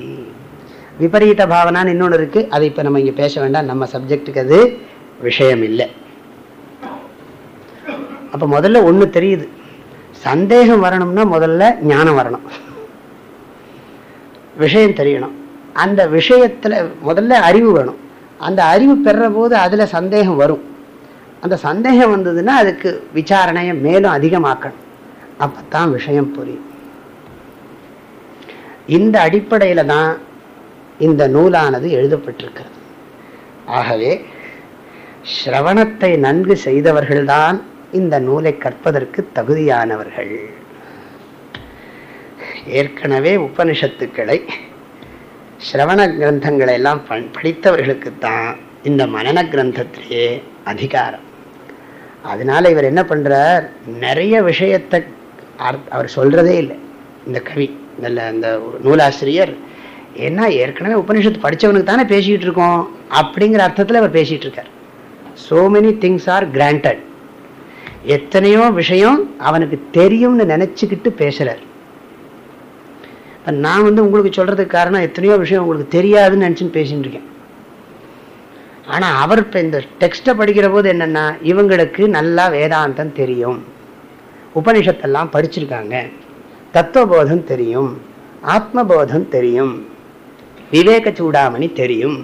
விபரீத பாவனான்னு இன்னொன்று இருக்குது அதை இப்போ நம்ம இங்கே பேச வேண்டாம். நம்ம சப்ஜெக்டுக்கு அது விஷயம் இல்லை அப்போ முதல்ல ஒன்று தெரியுது. சந்தேகம் வரணும்னா முதல்ல ஞானம் வரணும். விஷயம் தெரியணும். அந்த விஷயத்தில் முதல்ல அறிவு வேணும். அந்த அறிவு பெற போது அதில் சந்தேகம் வரும். அந்த சந்தேகம் வந்ததுன்னா அதுக்கு விசாரணையை மேலும் அதிகமாக்கணும். அப்போ தான் விஷயம் புரியும். இந்த அடிப்படையில தான் இந்த நூலானது எழுதப்பட்டிருக்கிறது. ஆகவே ஸ்ரவணத்தை நன்கு செய்தவர்கள்தான் இந்த நூலை கற்பதற்கு தகுதியானவர்கள். ஏற்கனவே உபனிஷத்துக்களை ஸ்ரவண கிரந்தங்களை எல்லாம் படித்தவர்களுக்குத்தான் இந்த மனன கிரந்தத்திலேயே அதிகாரம். அதனால இவர் என்ன பண்ணுறார் நிறைய விஷயத்தை அவர் சொல்றதே இல்லை. இந்த கவி நல்ல அந்த நூலாசிரியர் ஏன்னா ஏற்கனவே உபனிஷத்து படித்தவனுக்கு தானே பேசிக்கிட்டு இருக்கோம் அப்படிங்கிற அர்த்தத்தில் அவர் பேசிகிட்டு இருக்கார். So many things are granted எத்தனையோ விஷயம் அவனுக்கு தெரியும்னு நினச்சிக்கிட்டு பேசுகிறார் நான் வந்து உங்களுக்கு சொல்கிறதுக்கு காரணம் எத்தனையோ விஷயம் உங்களுக்கு தெரியாதுன்னு நினச்சின்னு பேசிட்டு இருக்கேன். ஆனால் அவர் இப்போ இந்த டெக்ஸ்ட்டை படிக்கிற போது என்னென்னா இவங்களுக்கு நல்லா வேதாந்தம் தெரியும். உபனிஷத்தெல்லாம் படிச்சிருக்காங்க. தத்துவபோதம் தெரியும். ஆத்மபோதம் தெரியும். விவேக சூடாமணி தெரியும்.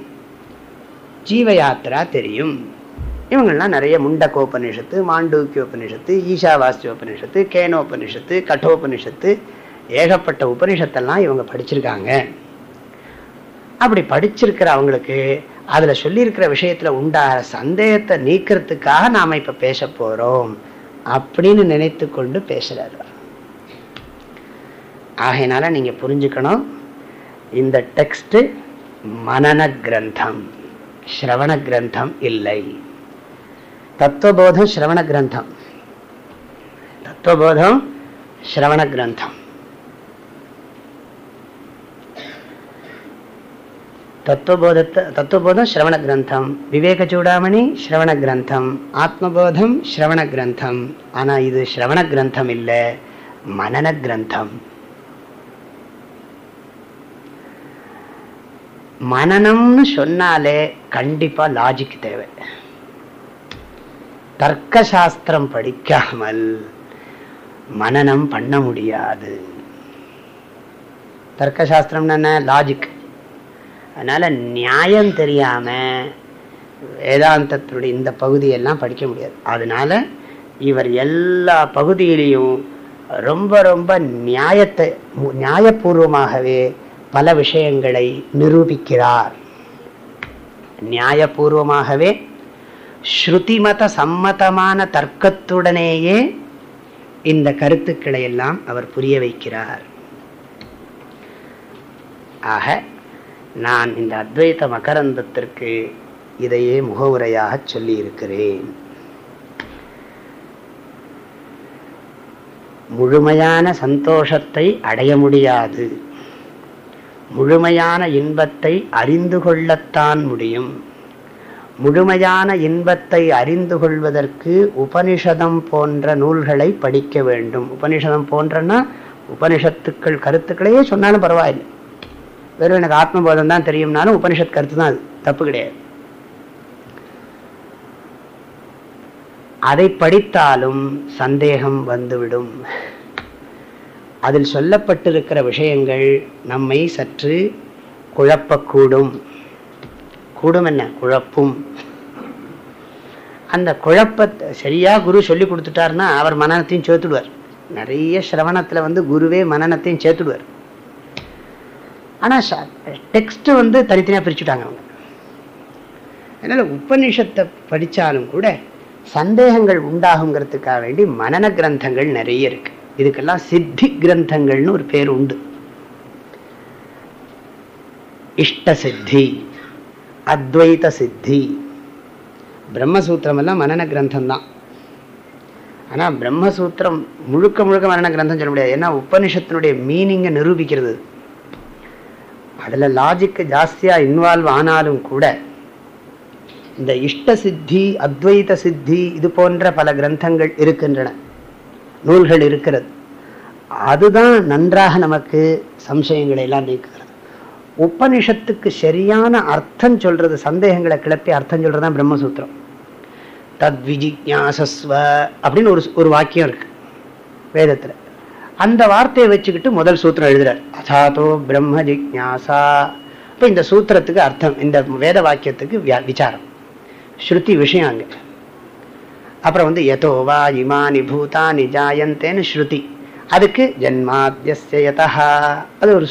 ஜீவ யாத்திரா தெரியும். இவங்கள்லாம் நிறைய முண்டகோபனிஷத்து மாண்டூக்கியோபனிஷத்து ஈஷாவாஸ்தியோபனிஷத்து கேனோபனிஷத்து கட்டோபனிஷத்து ஏகப்பட்ட உபனிஷத்தெல்லாம் இவங்க படிச்சிருக்காங்க. அப்படி படிச்சிருக்கிற அவங்களுக்கு அதுல சொல்லியிருக்கிற விஷயத்துல உண்டாகிற சந்தேகத்தை நீக்கிறதுக்காக நாம் இப்போ பேச போறோம் அப்படின்னு நினைத்து கொண்டு பேசுறாரு ஆகையினால நீங்க புரிஞ்சுக்கணும் இந்த டெக்ஸ்ட் மனன கிரந்தம் ஸ்ரவண கிரந்தம் இல்லை. தத்துவபோதம் ஸ்ரவண கிரந்தம். தத்துவபோதம் ஸ்ரவண கிரந்தம். தத்துவபோதத்தை தத்துவபோதம் ஸ்ரவண கிரந்தம் விவேக சூடாமணி ஸ்ரவண கிரந்தம் ஆத்மபோதம் ஸ்ரவண கிரந்தம் ஆனால் இது ஸ்ரவண கிரந்தம் இல்லை மனன கிரந்தம் மனநம்னு சொன்னாலே கண்டிப்பா லாஜிக் தேவை. தர்க்கசாஸ்திரம் படிக்காமல் மனநம் பண்ண முடியாது. தர்க்கசாஸ்திரம்னு என்ன? லாஜிக் அதனால் நியாயம் தெரியாமல் வேதாந்தத்தினுடைய இந்த பகுதியெல்லாம் படிக்க முடியாது. அதனால் இவர் எல்லா பகுதியிலையும் ரொம்ப ரொம்ப நியாயத்தை நியாயபூர்வமாகவே பல விஷயங்களை நிரூபிக்கிறார். நியாயபூர்வமாகவே ஸ்ருதிமத சம்மதமான தர்க்கத்துடனேயே இந்த கருத்துக்களை எல்லாம் அவர் புரிய வைக்கிறார். ஆக நான் இந்த அத்வைத மகரந்தத்திற்கு இதையே முகவுரையாக சொல்லியிருக்கிறேன். முழுமையான சந்தோஷத்தை அடைய முடியாது. முழுமையான இன்பத்தை அறிந்து கொள்ளத்தான் முடியும். முழுமையான இன்பத்தை அறிந்து கொள்வதற்கு உபனிஷதம் போன்ற நூல்களை படிக்க வேண்டும். உபனிஷதம் போன்றன்னா உபனிஷத்துக்கள் கருத்துக்களையே சொன்னாலும் பரவாயில்லை. வெறும் எனக்கு ஆத்மபோதம் தான் தெரியும்னாலும் உபனிஷத் கருத்து தான் அது. தப்பு கிடையாது. அதை படித்தாலும் சந்தேகம் வந்துவிடும். அதில் சொல்லப்பட்டிருக்கிற விஷயங்கள் நம்மை சற்று குழப்பக்கூடும். கூடும் என்ன? குழப்பும். அந்த குழப்பத்தை சரியா குரு சொல்லி கொடுத்துட்டாருன்னா அவர் மனநத்தையும் சேர்த்துடுவார். நிறைய சிரவணத்தில் வந்து குருவே மனநத்தையும் சேர்த்துடுவார். ஆனா டெக்ஸ்ட் வந்து தனித்தனியா பிரிச்சுட்டாங்க அவங்க. அதனால் உபநிஷத்தை படிச்சாலும் கூட சந்தேகங்கள் உண்டாகுங்கிறதுக்காக வேண்டி மனன கிரந்தங்கள் நிறைய இருக்கு. இதுக்கெல்லாம் சித்தி கிரந்தங்கள்னு ஒரு பேர் உண்டு. இஷ்ட சித்தி அத்வைத சித்தி. பிரம்மசூத்திரம் எல்லாம் மனன கிரந்தம் தான் ஆனால் பிரம்மசூத்திரம் முழுக்க முழுக்க மரண கிரந்தம் சொல்ல முடியாது. ஏன்னா உபனிஷத்தினுடைய மீனிங்கை நிரூபிக்கிறது அதில் லாஜிக்கு ஜாஸ்தியாக இன்வால்வ் ஆனாலும் கூட இந்த இஷ்ட சித்தி அத்வைத சித்தி இது போன்ற பல கிரந்தங்கள் இருக்கின்றன. நூல்கள் இருக்கிறது. அதுதான் நன்றாக நமக்கு சம்சயங்களை எல்லாம் நீக்குகிறது. உபனிஷத்துக்கு சரியான அர்த்தம் சொல்றது சந்தேகங்களை கிளப்பி அர்த்தம் சொல்றது தான் பிரம்மசூத்திரம். தத்விஜிஜாசஸ்வ அப்படின்னு ஒரு ஒரு வாக்கியம் இருக்கு வேதத்துல. அந்த வார்த்தையை வச்சுக்கிட்டு முதல் சூத்திரம் எழுதுறார். அசாதோ பிரம்ம ஜிக்யாசா. இப்போ இந்த சூத்திரத்துக்கு அர்த்தம் இந்த வேத வாக்கியத்துக்கு விசாரம். ஸ்ருதி விஷயம் அங்கே. அப்புறம் வந்து எதோவா இமானி பூதானி ஜாயந்தேன்னு ஸ்ருதி. அதுக்கு ஜென்மாத்தியசயதா அது ஒரு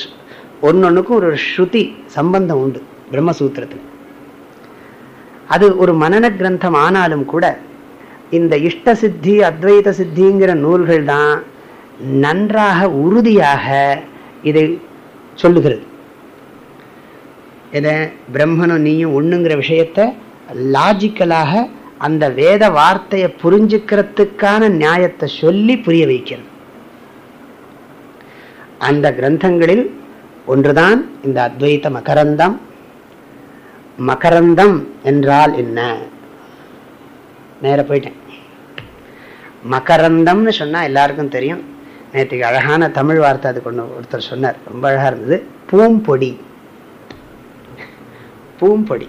ஒன்னொன்றுக்கும் ஒரு ஸ்ருதி சம்பந்தம் உண்டு பிரம்மசூத்திரத்தில். அது ஒரு மனன கிரந்தம் ஆனாலும் கூட இந்த இஷ்ட சித்தி அத்வைத சித்திங்கிற நூல்கள் தான் நன்றாக உறுதியாக இதை சொல்லுகிறது. எதை பிரம்மனும் நீயும் ஒண்ணுங்கிற விஷயத்த லாஜிக்கலாக அந்த வேத வார்த்தையை புரிஞ்சுக்கிறதுக்கான நியாயத்தை சொல்லி புரிய வைக்கிறது. அந்த கிரந்தங்களில் ஒன்றுதான் இந்த அத்வைத மகரந்தம். மகரந்தம் என்றால் என்ன? நேர போயிட்டேன். மகரந்தம்னு சொன்னா எல்லாருக்கும் தெரியும். நேற்றுக்கு அழகான தமிழ் வார்த்தை அது கொண்டு ஒருத்தர் சொன்னார். ரொம்ப அழகா இருந்தது. பூம்பொடி. பூம்பொடி.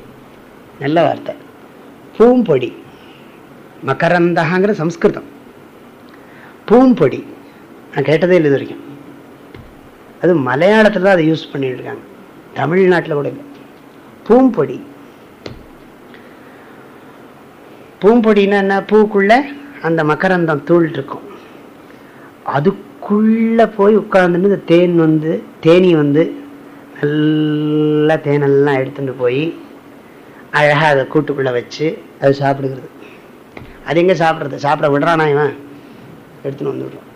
நல்ல வார்த்தை. பூம்பொடி. மகரந்தகாங்கிற சம்ஸ்கிருதம். பூம்பொடி. நான் கேட்டதே இல்லை இது வரைக்கும் அது மலையாளத்தில் தான் அதை யூஸ் பண்ணிட்டு இருக்காங்க தமிழ்நாட்டில் கூட இல்லை. பூம்பொடி. பூம்பொடின்னா என்ன? பூக்குள்ள அந்த மகரந்தம் தூள் இருக்கும். அதுக்குள்ளே போய் உட்கார்ந்துட்டு இந்த தேன் வந்து தேனி வந்து நல்லா தேனெல்லாம் எடுத்துகிட்டு போய் அழகாக அதை கூட்டுக்குள்ளே வச்சு அது சாப்பிடுகிறது. அது எங்கே சாப்பிட்றது? சாப்பிட விடுறானா இவன்? எடுத்துன்னு வந்து விடுறான்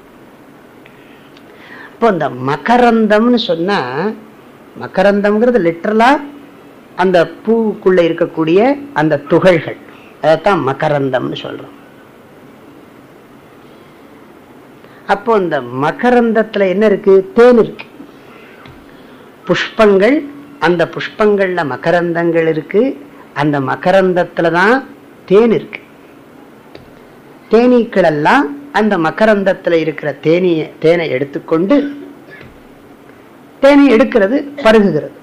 இப்போ இந்த மகரந்தம்னு சொன்னால் மகரந்தம்ங்கிறது லிட்ரலாக அந்த பூவுக்குள்ளே இருக்கக்கூடிய அந்த துகள்கள். அதைத்தான் மகரந்தம்னு சொல்கிறோம் அப்போ இந்த மகரந்தத்துல என்ன இருக்கு? தேன் இருக்கு. புஷ்பங்கள் அந்த புஷ்பங்கள்ல மகரந்தங்கள் இருக்கு. அந்த மகரந்தத்துல தான் தேன் இருக்கு. தேனீக்கள் எல்லாம் அந்த மகரந்தத்துல இருக்கிற தேனிய தேனை எடுத்துக்கொண்டு தேனை எடுக்கிறது பருகுகிறது.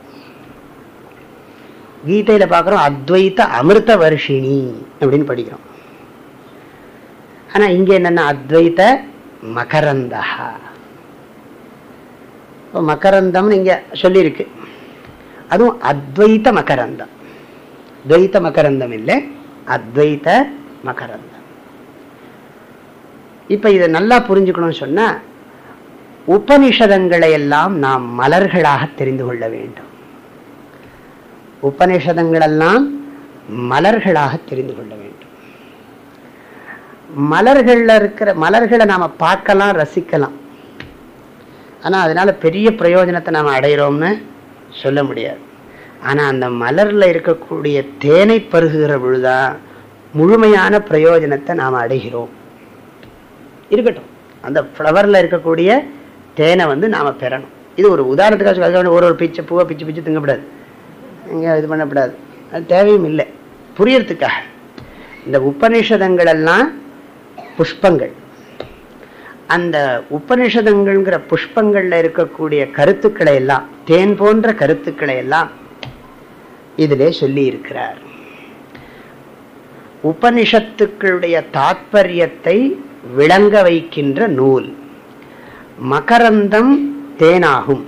கீதையில பாக்குறோம் அத்வைத அமிர்த வருஷினி அப்படின்னு படிக்கிறோம். ஆனா இங்க என்னன்னா அத்வைத மகரந்தா இப்போ மகரந்தம்னு இங்கே சொல்லியிருக்கு. அதுவும் அத்வைத மகரந்தம். துவைத்த மகரந்தம் இல்லை அத்வைத மகரந்தம். இப்ப இதை நல்லா புரிஞ்சுக்கணும்னு சொன்னா உபனிஷதங்களை எல்லாம் நாம் மலர்களாக தெரிந்து கொள்ள வேண்டும். உபனிஷதங்களெல்லாம் மலர்களாக தெரிந்து கொள்ள வேண்டும். மலர்கள்ல இருக்கிற மலர்களை நாம பார்க்கலாம் ரசிக்கலாம். ஆனா அதனால பெரிய பிரயோஜனத்தை நாம அடைகிறோம்னு சொல்ல முடியாது. ஆனா அந்த மலர்ல இருக்கக்கூடிய தேனை பருகுகிற பொழுதுதான் முழுமையான பிரயோஜனத்தை நாம் அடைகிறோம். இருக்கட்டும். அந்த ஃப்ளவர்ல இருக்கக்கூடிய தேனை வந்து நாம பெறணும். இது ஒரு உதாரணத்துக்காக ஒரு ஒரு பிச்சை பூவை பிச்சு பிச்சு திங்கப்படாது. இங்கே இது பண்ணக்கூடாது அது தேவையும் இல்லை. புரியறதுக்காக. இந்த உபநிஷதங்கள் எல்லாம் புஷ்பங்கள். அந்த உபனிஷதங்கள்ங்கிற புஷ்பங்கள்ல இருக்கக்கூடிய கருத்துக்களை எல்லாம் தேன் போன்ற கருத்துக்களை எல்லாம் இதிலே சொல்லி இருக்கிறார் உபனிஷத்துக்களுடைய தாத்பரியத்தை விளங்க வைக்கின்ற நூல். மகரந்தம் தேனாகும்.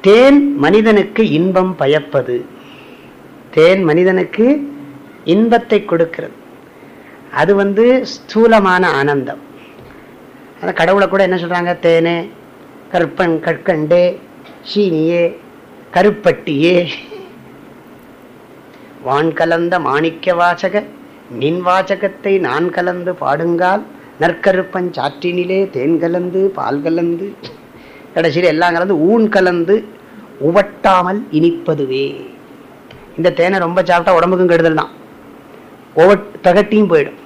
தேன் மனிதனுக்கு இன்பம் பயப்பது. தேன் மனிதனுக்கு இன்பத்தை கொடுக்கிறது. அது வந்து ஸ்தூலமான ஆனந்தம். அந்த கடவுளை கூட என்ன சொல்கிறாங்க தேனே கற்பன் கற்கண்டே சீனியே கருப்பட்டியே. வான் கலந்த மாணிக்க வாசக நின் வாசகத்தை நான் கலந்து பாடுங்கால் நற்கருப்பன் சாற்றினிலே தேன் கலந்து பால் கலந்து. கடைசியில் எல்லாம் கலந்து ஊன் கலந்து உவட்டாமல் இனிப்பதுவே. இந்த தேனை ரொம்ப சாப்பிட்டா உடம்புக்கும் கெடுதல் தான். ஒவ்வொரு தகட்டியும் போயிடும்.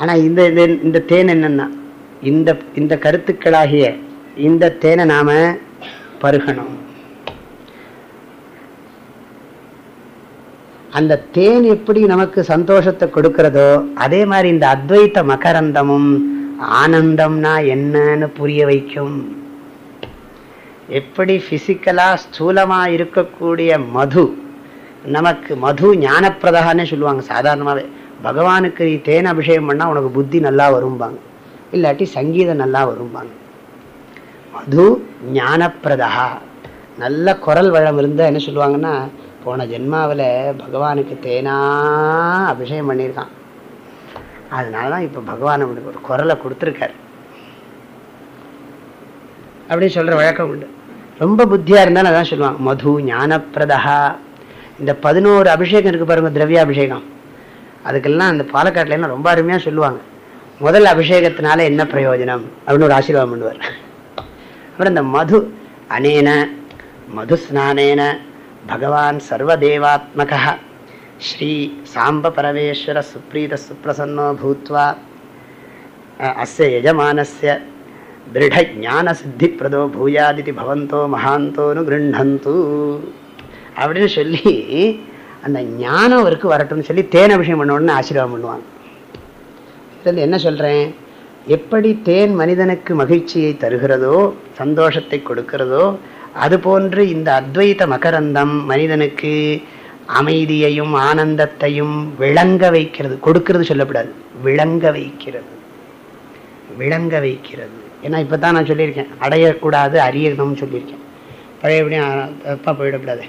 ஆனா இந்த இந்த தேன் என்னன்னா இந்த இந்த கருத்துக்களாகிய இந்த தேனை நாம பருகணும். அந்த தேன் எப்படி நமக்கு சந்தோஷத்தை கொடுக்கிறதோ அதே மாதிரி இந்த அத்வைத்த மகரந்தமும் ஆனந்தம்னா என்னன்னு புரிய வைக்கும். எப்படி பிசிக்கலா ஸ்தூலமா இருக்கக்கூடிய மது நமக்கு மது ஞானப்பிரதான்னு சொல்லுவாங்க. சாதாரணமாகவே பகவானுக்கு தேன் அபிஷேகம் பண்ணால் உனக்கு புத்தி நல்லா வரும்பாங்க. இல்லாட்டி சங்கீதம் நல்லா வரும்பாங்க. மது ஞானப்பிரதா. நல்ல குரல் வளம் இருந்தால் என்ன சொல்லுவாங்கன்னா போன ஜென்மாவில் பகவானுக்கு தேனா அபிஷேகம் பண்ணியிருக்கான். அதனால தான் இப்போ பகவான் அவனுக்கு ஒரு குரலை கொடுத்துருக்காரு. அப்படின்னு சொல்கிற வழக்கம் உண்டு. ரொம்ப புத்தியாக இருந்தாலும் அதான் சொல்லுவாங்க. மது ஞானப்பிரதா. இந்த பதினோரு அபிஷேகம் இருக்குது பாருங்கள் திரவியாபிஷேகம். அதுக்கெல்லாம் அந்த பாலக்காட்டிலாம் ரொம்ப அருமையாக சொல்லுவாங்க. முதல் அபிஷேகத்தினால என்ன பிரயோஜனம்? அப்படின்னு ஒரு ஆசீர்வாதம் பண்ணுவார். அப்புறம் இந்த மது அனேன மது ஸ்நானேன பகவான் சர்வதேவாத்மக ஸ்ரீ சாம்ப பரமேஸ்வர சுப்ரீத சுப்பிரசன்னோ பூத்வா அஸ்ய யஜமானஸ்ய திருட ஞான சித்தி பிரதோ பூயாதிதி பவந்தோ மகாந்தோனு கிருண்ணந்து அப்படின்னு சொல்லி அந்த ஞானம் அவருக்கு வரட்டும்னு சொல்லி தேன் அபிஷேகம் பண்ண உடனே ஆசீர்வாதம் பண்ணுவாங்க. இதில் என்ன சொல்கிறேன் எப்படி தேன் மனிதனுக்கு மகிழ்ச்சியை தருகிறதோ சந்தோஷத்தை கொடுக்கிறதோ அதுபோன்று இந்த அத்வைத மகரந்தம் மனிதனுக்கு அமைதியையும் ஆனந்தத்தையும் விளங்க வைக்கிறது. கொடுக்கிறது சொல்லப்படாது. விளங்க வைக்கிறது. விளங்க வைக்கிறது. ஏன்னா இப்போ தான் நான் சொல்லியிருக்கேன். அடையக்கூடாது அறியணும்னு சொல்லியிருக்கேன். பழையபடியும் தப்பாக போயிடக்கூடாது.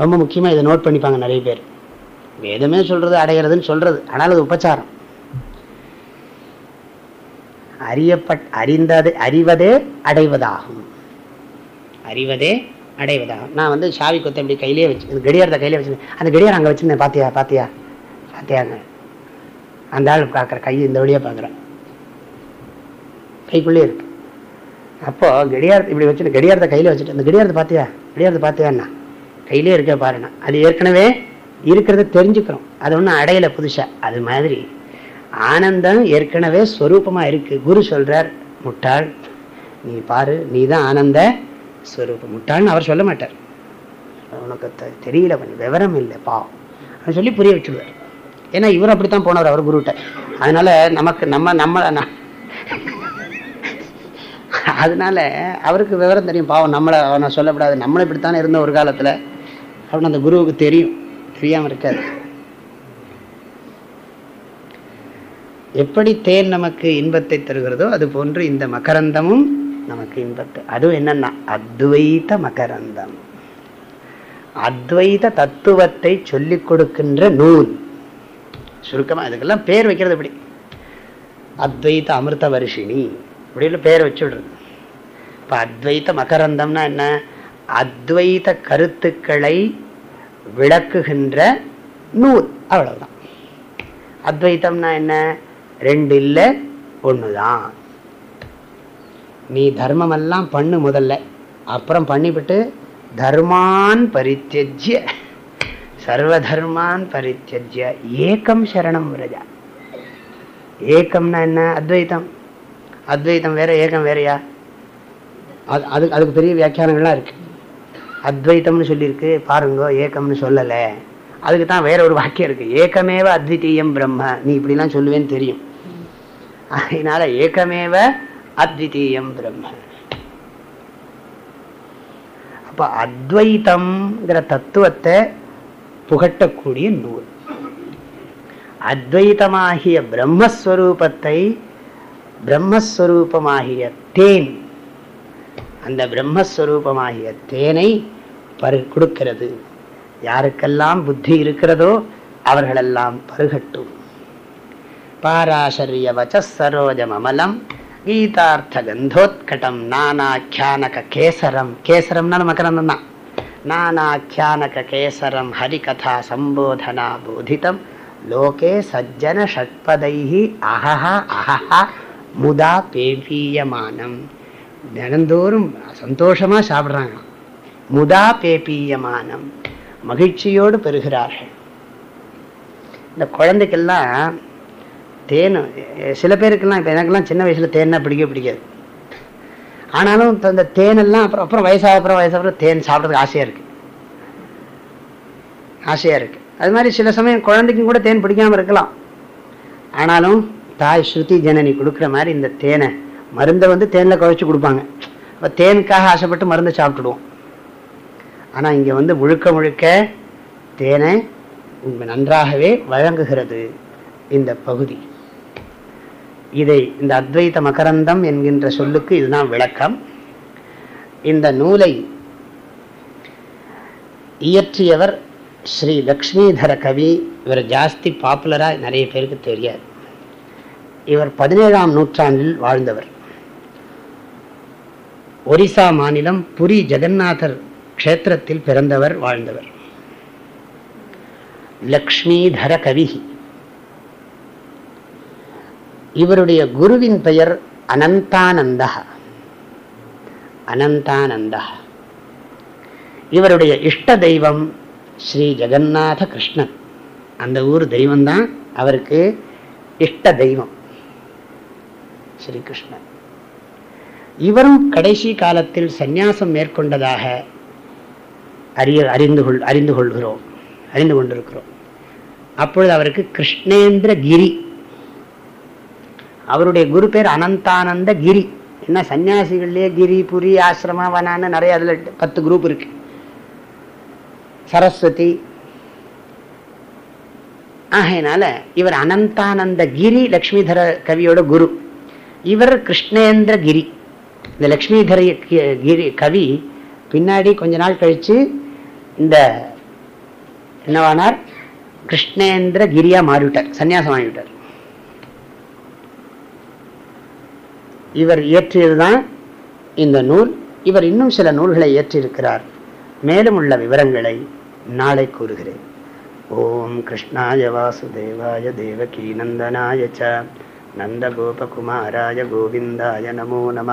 ரொம்ப முக்கியமாக இதை நோட் பண்ணிப்பாங்க நிறைய பேர். வேதமே சொல்கிறது அடைகிறதுன்னு சொல்கிறது ஆனால் அது உபச்சாரம். அறியப்பட் அறிந்தது அறிவதே அடைவதாகும். அறிவதே அடைவதாகும். நான் வந்து சாவி கொத்த இப்படி கையிலே வச்சு கடியாரத்தை கையிலே வச்சுருந்தேன் அந்த கடியாரம் அங்கே வச்சுருந்தேன். பாத்தியா பாத்தியா பாத்தியாங்க அந்த ஆள் பார்க்குற கை இந்த வழியாக பார்க்குறேன். கைக்குள்ளே இருக்கு. அப்போது கடியாரத்தை இப்படி வச்சுட்டு கடியாரத்தை கையில் வச்சுட்டு அந்த கடியாரத்தை பார்த்தியா கடியாரத்தை பார்த்தியாண்ணா கையிலே இருக்க பாருண்ணா அது ஏற்கனவே இருக்கிறத தெரிஞ்சுக்கிறோம். அது ஒன்றும் அடையலை புதுசாக அது மாதிரி ஆனந்தம் ஏற்கனவே ஸ்வரூபமாக இருக்குது குரு சொல்கிறார் முட்டாள் நீ பாரு நீ தான் ஆனந்த ஸ்வரூபம் முட்டாள்னு அவர் சொல்ல மாட்டார். உனக்கு தெரியல கொஞ்சம் விவரம் இல்லை பாவம் அப்படின்னு சொல்லி புரிய வச்சுடுவார் ஏன்னா இவர் அப்படித்தான் போனவர் அவர் குருட்ட. அதனால நமக்கு நம்ம நம்ம அதனால அவருக்கு விவரம் தெரியும். பாவம் நம்மளை அவனை சொல்லப்படாது. நம்மளை இப்படித்தானே இருந்த ஒரு காலத்தில். அப்படின்னு அந்த குருவுக்கு தெரியும். தெரியாமல் இருக்காது. எப்படி தேன் நமக்கு இன்பத்தை தருகிறதோ அது போன்று இந்த மகரந்தமும் நமக்கு இன்பத்தை அதுவும் என்னன்னா அத்வைத மகரந்தம். அத்வைத தத்துவத்தை சொல்லிக் கொடுக்கின்ற நூல். சுருக்கமாக இதுக்கெல்லாம் பேர் வைக்கிறது எப்படி? அத்வைத அமிர்த வருஷினி அப்படின்னு பேர் வச்சுடுறது இப்போ அத்வைத மகரந்தம்னா என்ன? அத்வைத கருத்துக்களை விளக்குகின்ற நூல். அவ்வளவுதான். அத்வைத்தம்னா என்ன? ரெண்டு இல்லை ஒன்று தான் நீ தர்மமெல்லாம் பண்ணு முதல்ல. அப்புறம் பண்ணிவிட்டு தர்மான் பரித்தியஜ்ய சர்வதர்மான் பரித்தியஜ்ய. ஏக்கம் சரணம் விரஜா. ஏக்கம்னா என்ன? அத்வைத்தம். அத்வைத்தம் வேற ஏகம் வேறையா? அது அதுக்கு பெரிய வியாக்கியானங்கள்லாம் இருக்கு. அத்வைத்தம்னு சொல்லியிருக்கு பாருங்க ஏக்கம்னு சொல்லலை. அதுக்கு தான் வேற ஒரு வாக்கியம் இருக்கு. ஏக்கமேவ அத்விதீயம் பிரம்ம. நீ இப்படிலாம் சொல்லுவேன்னு தெரியும். அதனால ஏக்கமேவ அத்விதீயம் பிரம்ம. அப்ப அத்வைத்தம்ங்கிற தத்துவத்தை புகட்டக்கூடிய நூல். அத்வைத்தமாகிய பிரம்மஸ்வரூபத்தை பிரம்மஸ்வரூபமாகிய தேன் அந்த பிரம்மஸ்வரூபமாகிய தேனை பரு கொடுக்கிறது. யாருக்கெல்லாம் புத்தி இருக்கிறதோ அவர்களெல்லாம் பருகட்டும். பாராசரிய வச்ச அமலம் கீதார்த்த கந்தோத்கடம் நானாக்கியானக கேசரம் கேசரம்னா மகரந்தம் தான் நானாக்கியானக கேசரம் ஹரிகதா சம்போதனா போதிதம். லோகே சஜ்ஜன ஷட்பதைஹி அஹஹா அஹஹா முதா பேபீயமானம். தினந்தோறும் சந்தோஷமா சாப்பிட்றாங்க. முதா பேபீயமானம். மகிழ்ச்சியோடு பெறுகிறார்கள். இந்த குழந்தைக்கெல்லாம் தேன் சில பேருக்கெல்லாம் இப்போ எனக்கெல்லாம் சின்ன வயசில் தேன்னா பிடிக்க பிடிக்காது. ஆனாலும் இந்த தேனெல்லாம் அப்புறம் அப்புறம் வயசாக அப்புறம் வயசாக தேன் சாப்பிட்றதுக்கு ஆசையாக இருக்குது ஆசையாக இருக்குது அது மாதிரி சில சமயம் குழந்தைக்கும் கூட தேன் பிடிக்காமல் இருக்கலாம். ஆனாலும் தாய் ஸ்ருதி ஜனனி கொடுக்குற மாதிரி இந்த தேனை மருந்தை வந்து தேனில் குழைச்சி கொடுப்பாங்க. அப்போ தேனுக்காக ஆசைப்பட்டு மருந்தை சாப்பிட்டுடுவோம். ஆனால் இங்கே வந்து முழுக்க முழுக்க தேனை நன்றாகவே வழங்குகிறது இந்த பகுதி. இதை இந்த அத்வைத மகரந்தம் என்கின்ற சொல்லுக்கு இதுதான் விளக்கம். இந்த நூலை இயற்றியவர் ஸ்ரீ லக்ஷ்மிதர கவி. இவர் ஜாஸ்தி பாப்புலராக நிறைய பேருக்கு தெரியாது. இவர் பதினேழாம் நூற்றாண்டில் வாழ்ந்தவர். ஒரிசா மாநிலம் புரி ஜெகநாதர் க்ஷேத்திரத்தில் பிறந்தவர் வாழ்ந்தவர். லக்ஷ்மிதர கவி இவருடைய குருவின் பெயர் அனந்தானந்தா. அனந்தானந்தா. இவருடைய இஷ்ட தெய்வம் ஸ்ரீ ஜெகநாத கிருஷ்ணன். அந்த ஊர் தெய்வம்தான். அவருக்கு இஷ்ட தெய்வம் ஸ்ரீகிருஷ்ணன் இவரும் கடைசி காலத்தில் சந்நியாசம் மேற்கொண்டதாக அறிய அறிந்து கொள் அறிந்து கொள்கிறோம். அறிந்து கொண்டிருக்கிறோம். அப்பொழுது அவருக்கு கிருஷ்ணேந்திர கிரி. அவருடைய குரு பேர் அனந்தானந்த கிரி. என்ன சன்னியாசிகள்லேயே கிரி புரி ஆசிரம வனான்னு நிறைய அதில் பத்து குரூப் இருக்கு. சரஸ்வதி. ஆகையினால இவர் அனந்தானந்த கிரி லக்ஷ்மிதர கவியோட குரு. இவர் கிருஷ்ணேந்திர கிரி. இந்த லக்ஷ்மிதர கிரி கவி பின்னாடி கொஞ்ச நாள் கழிச்சு இந்த என்னவானார்? கிருஷ்ணேந்திர கிரியா மாறிவிட்டார் சன்னியாசம் ஆகிவிட்டார். இவர் இயற்றியதுதான் இந்த நூல். இவர் இன்னும் சில நூல்களை இயற்றியிருக்கிறார். மேலும் உள்ள விவரங்களை நாளை கூறுகிறேன். ஓம் கிருஷ்ணாய வாசுதேவாய தேவகி நந்தனாய ச நந்தகோபகுமாராய கோவிந்தாய நமோ நம.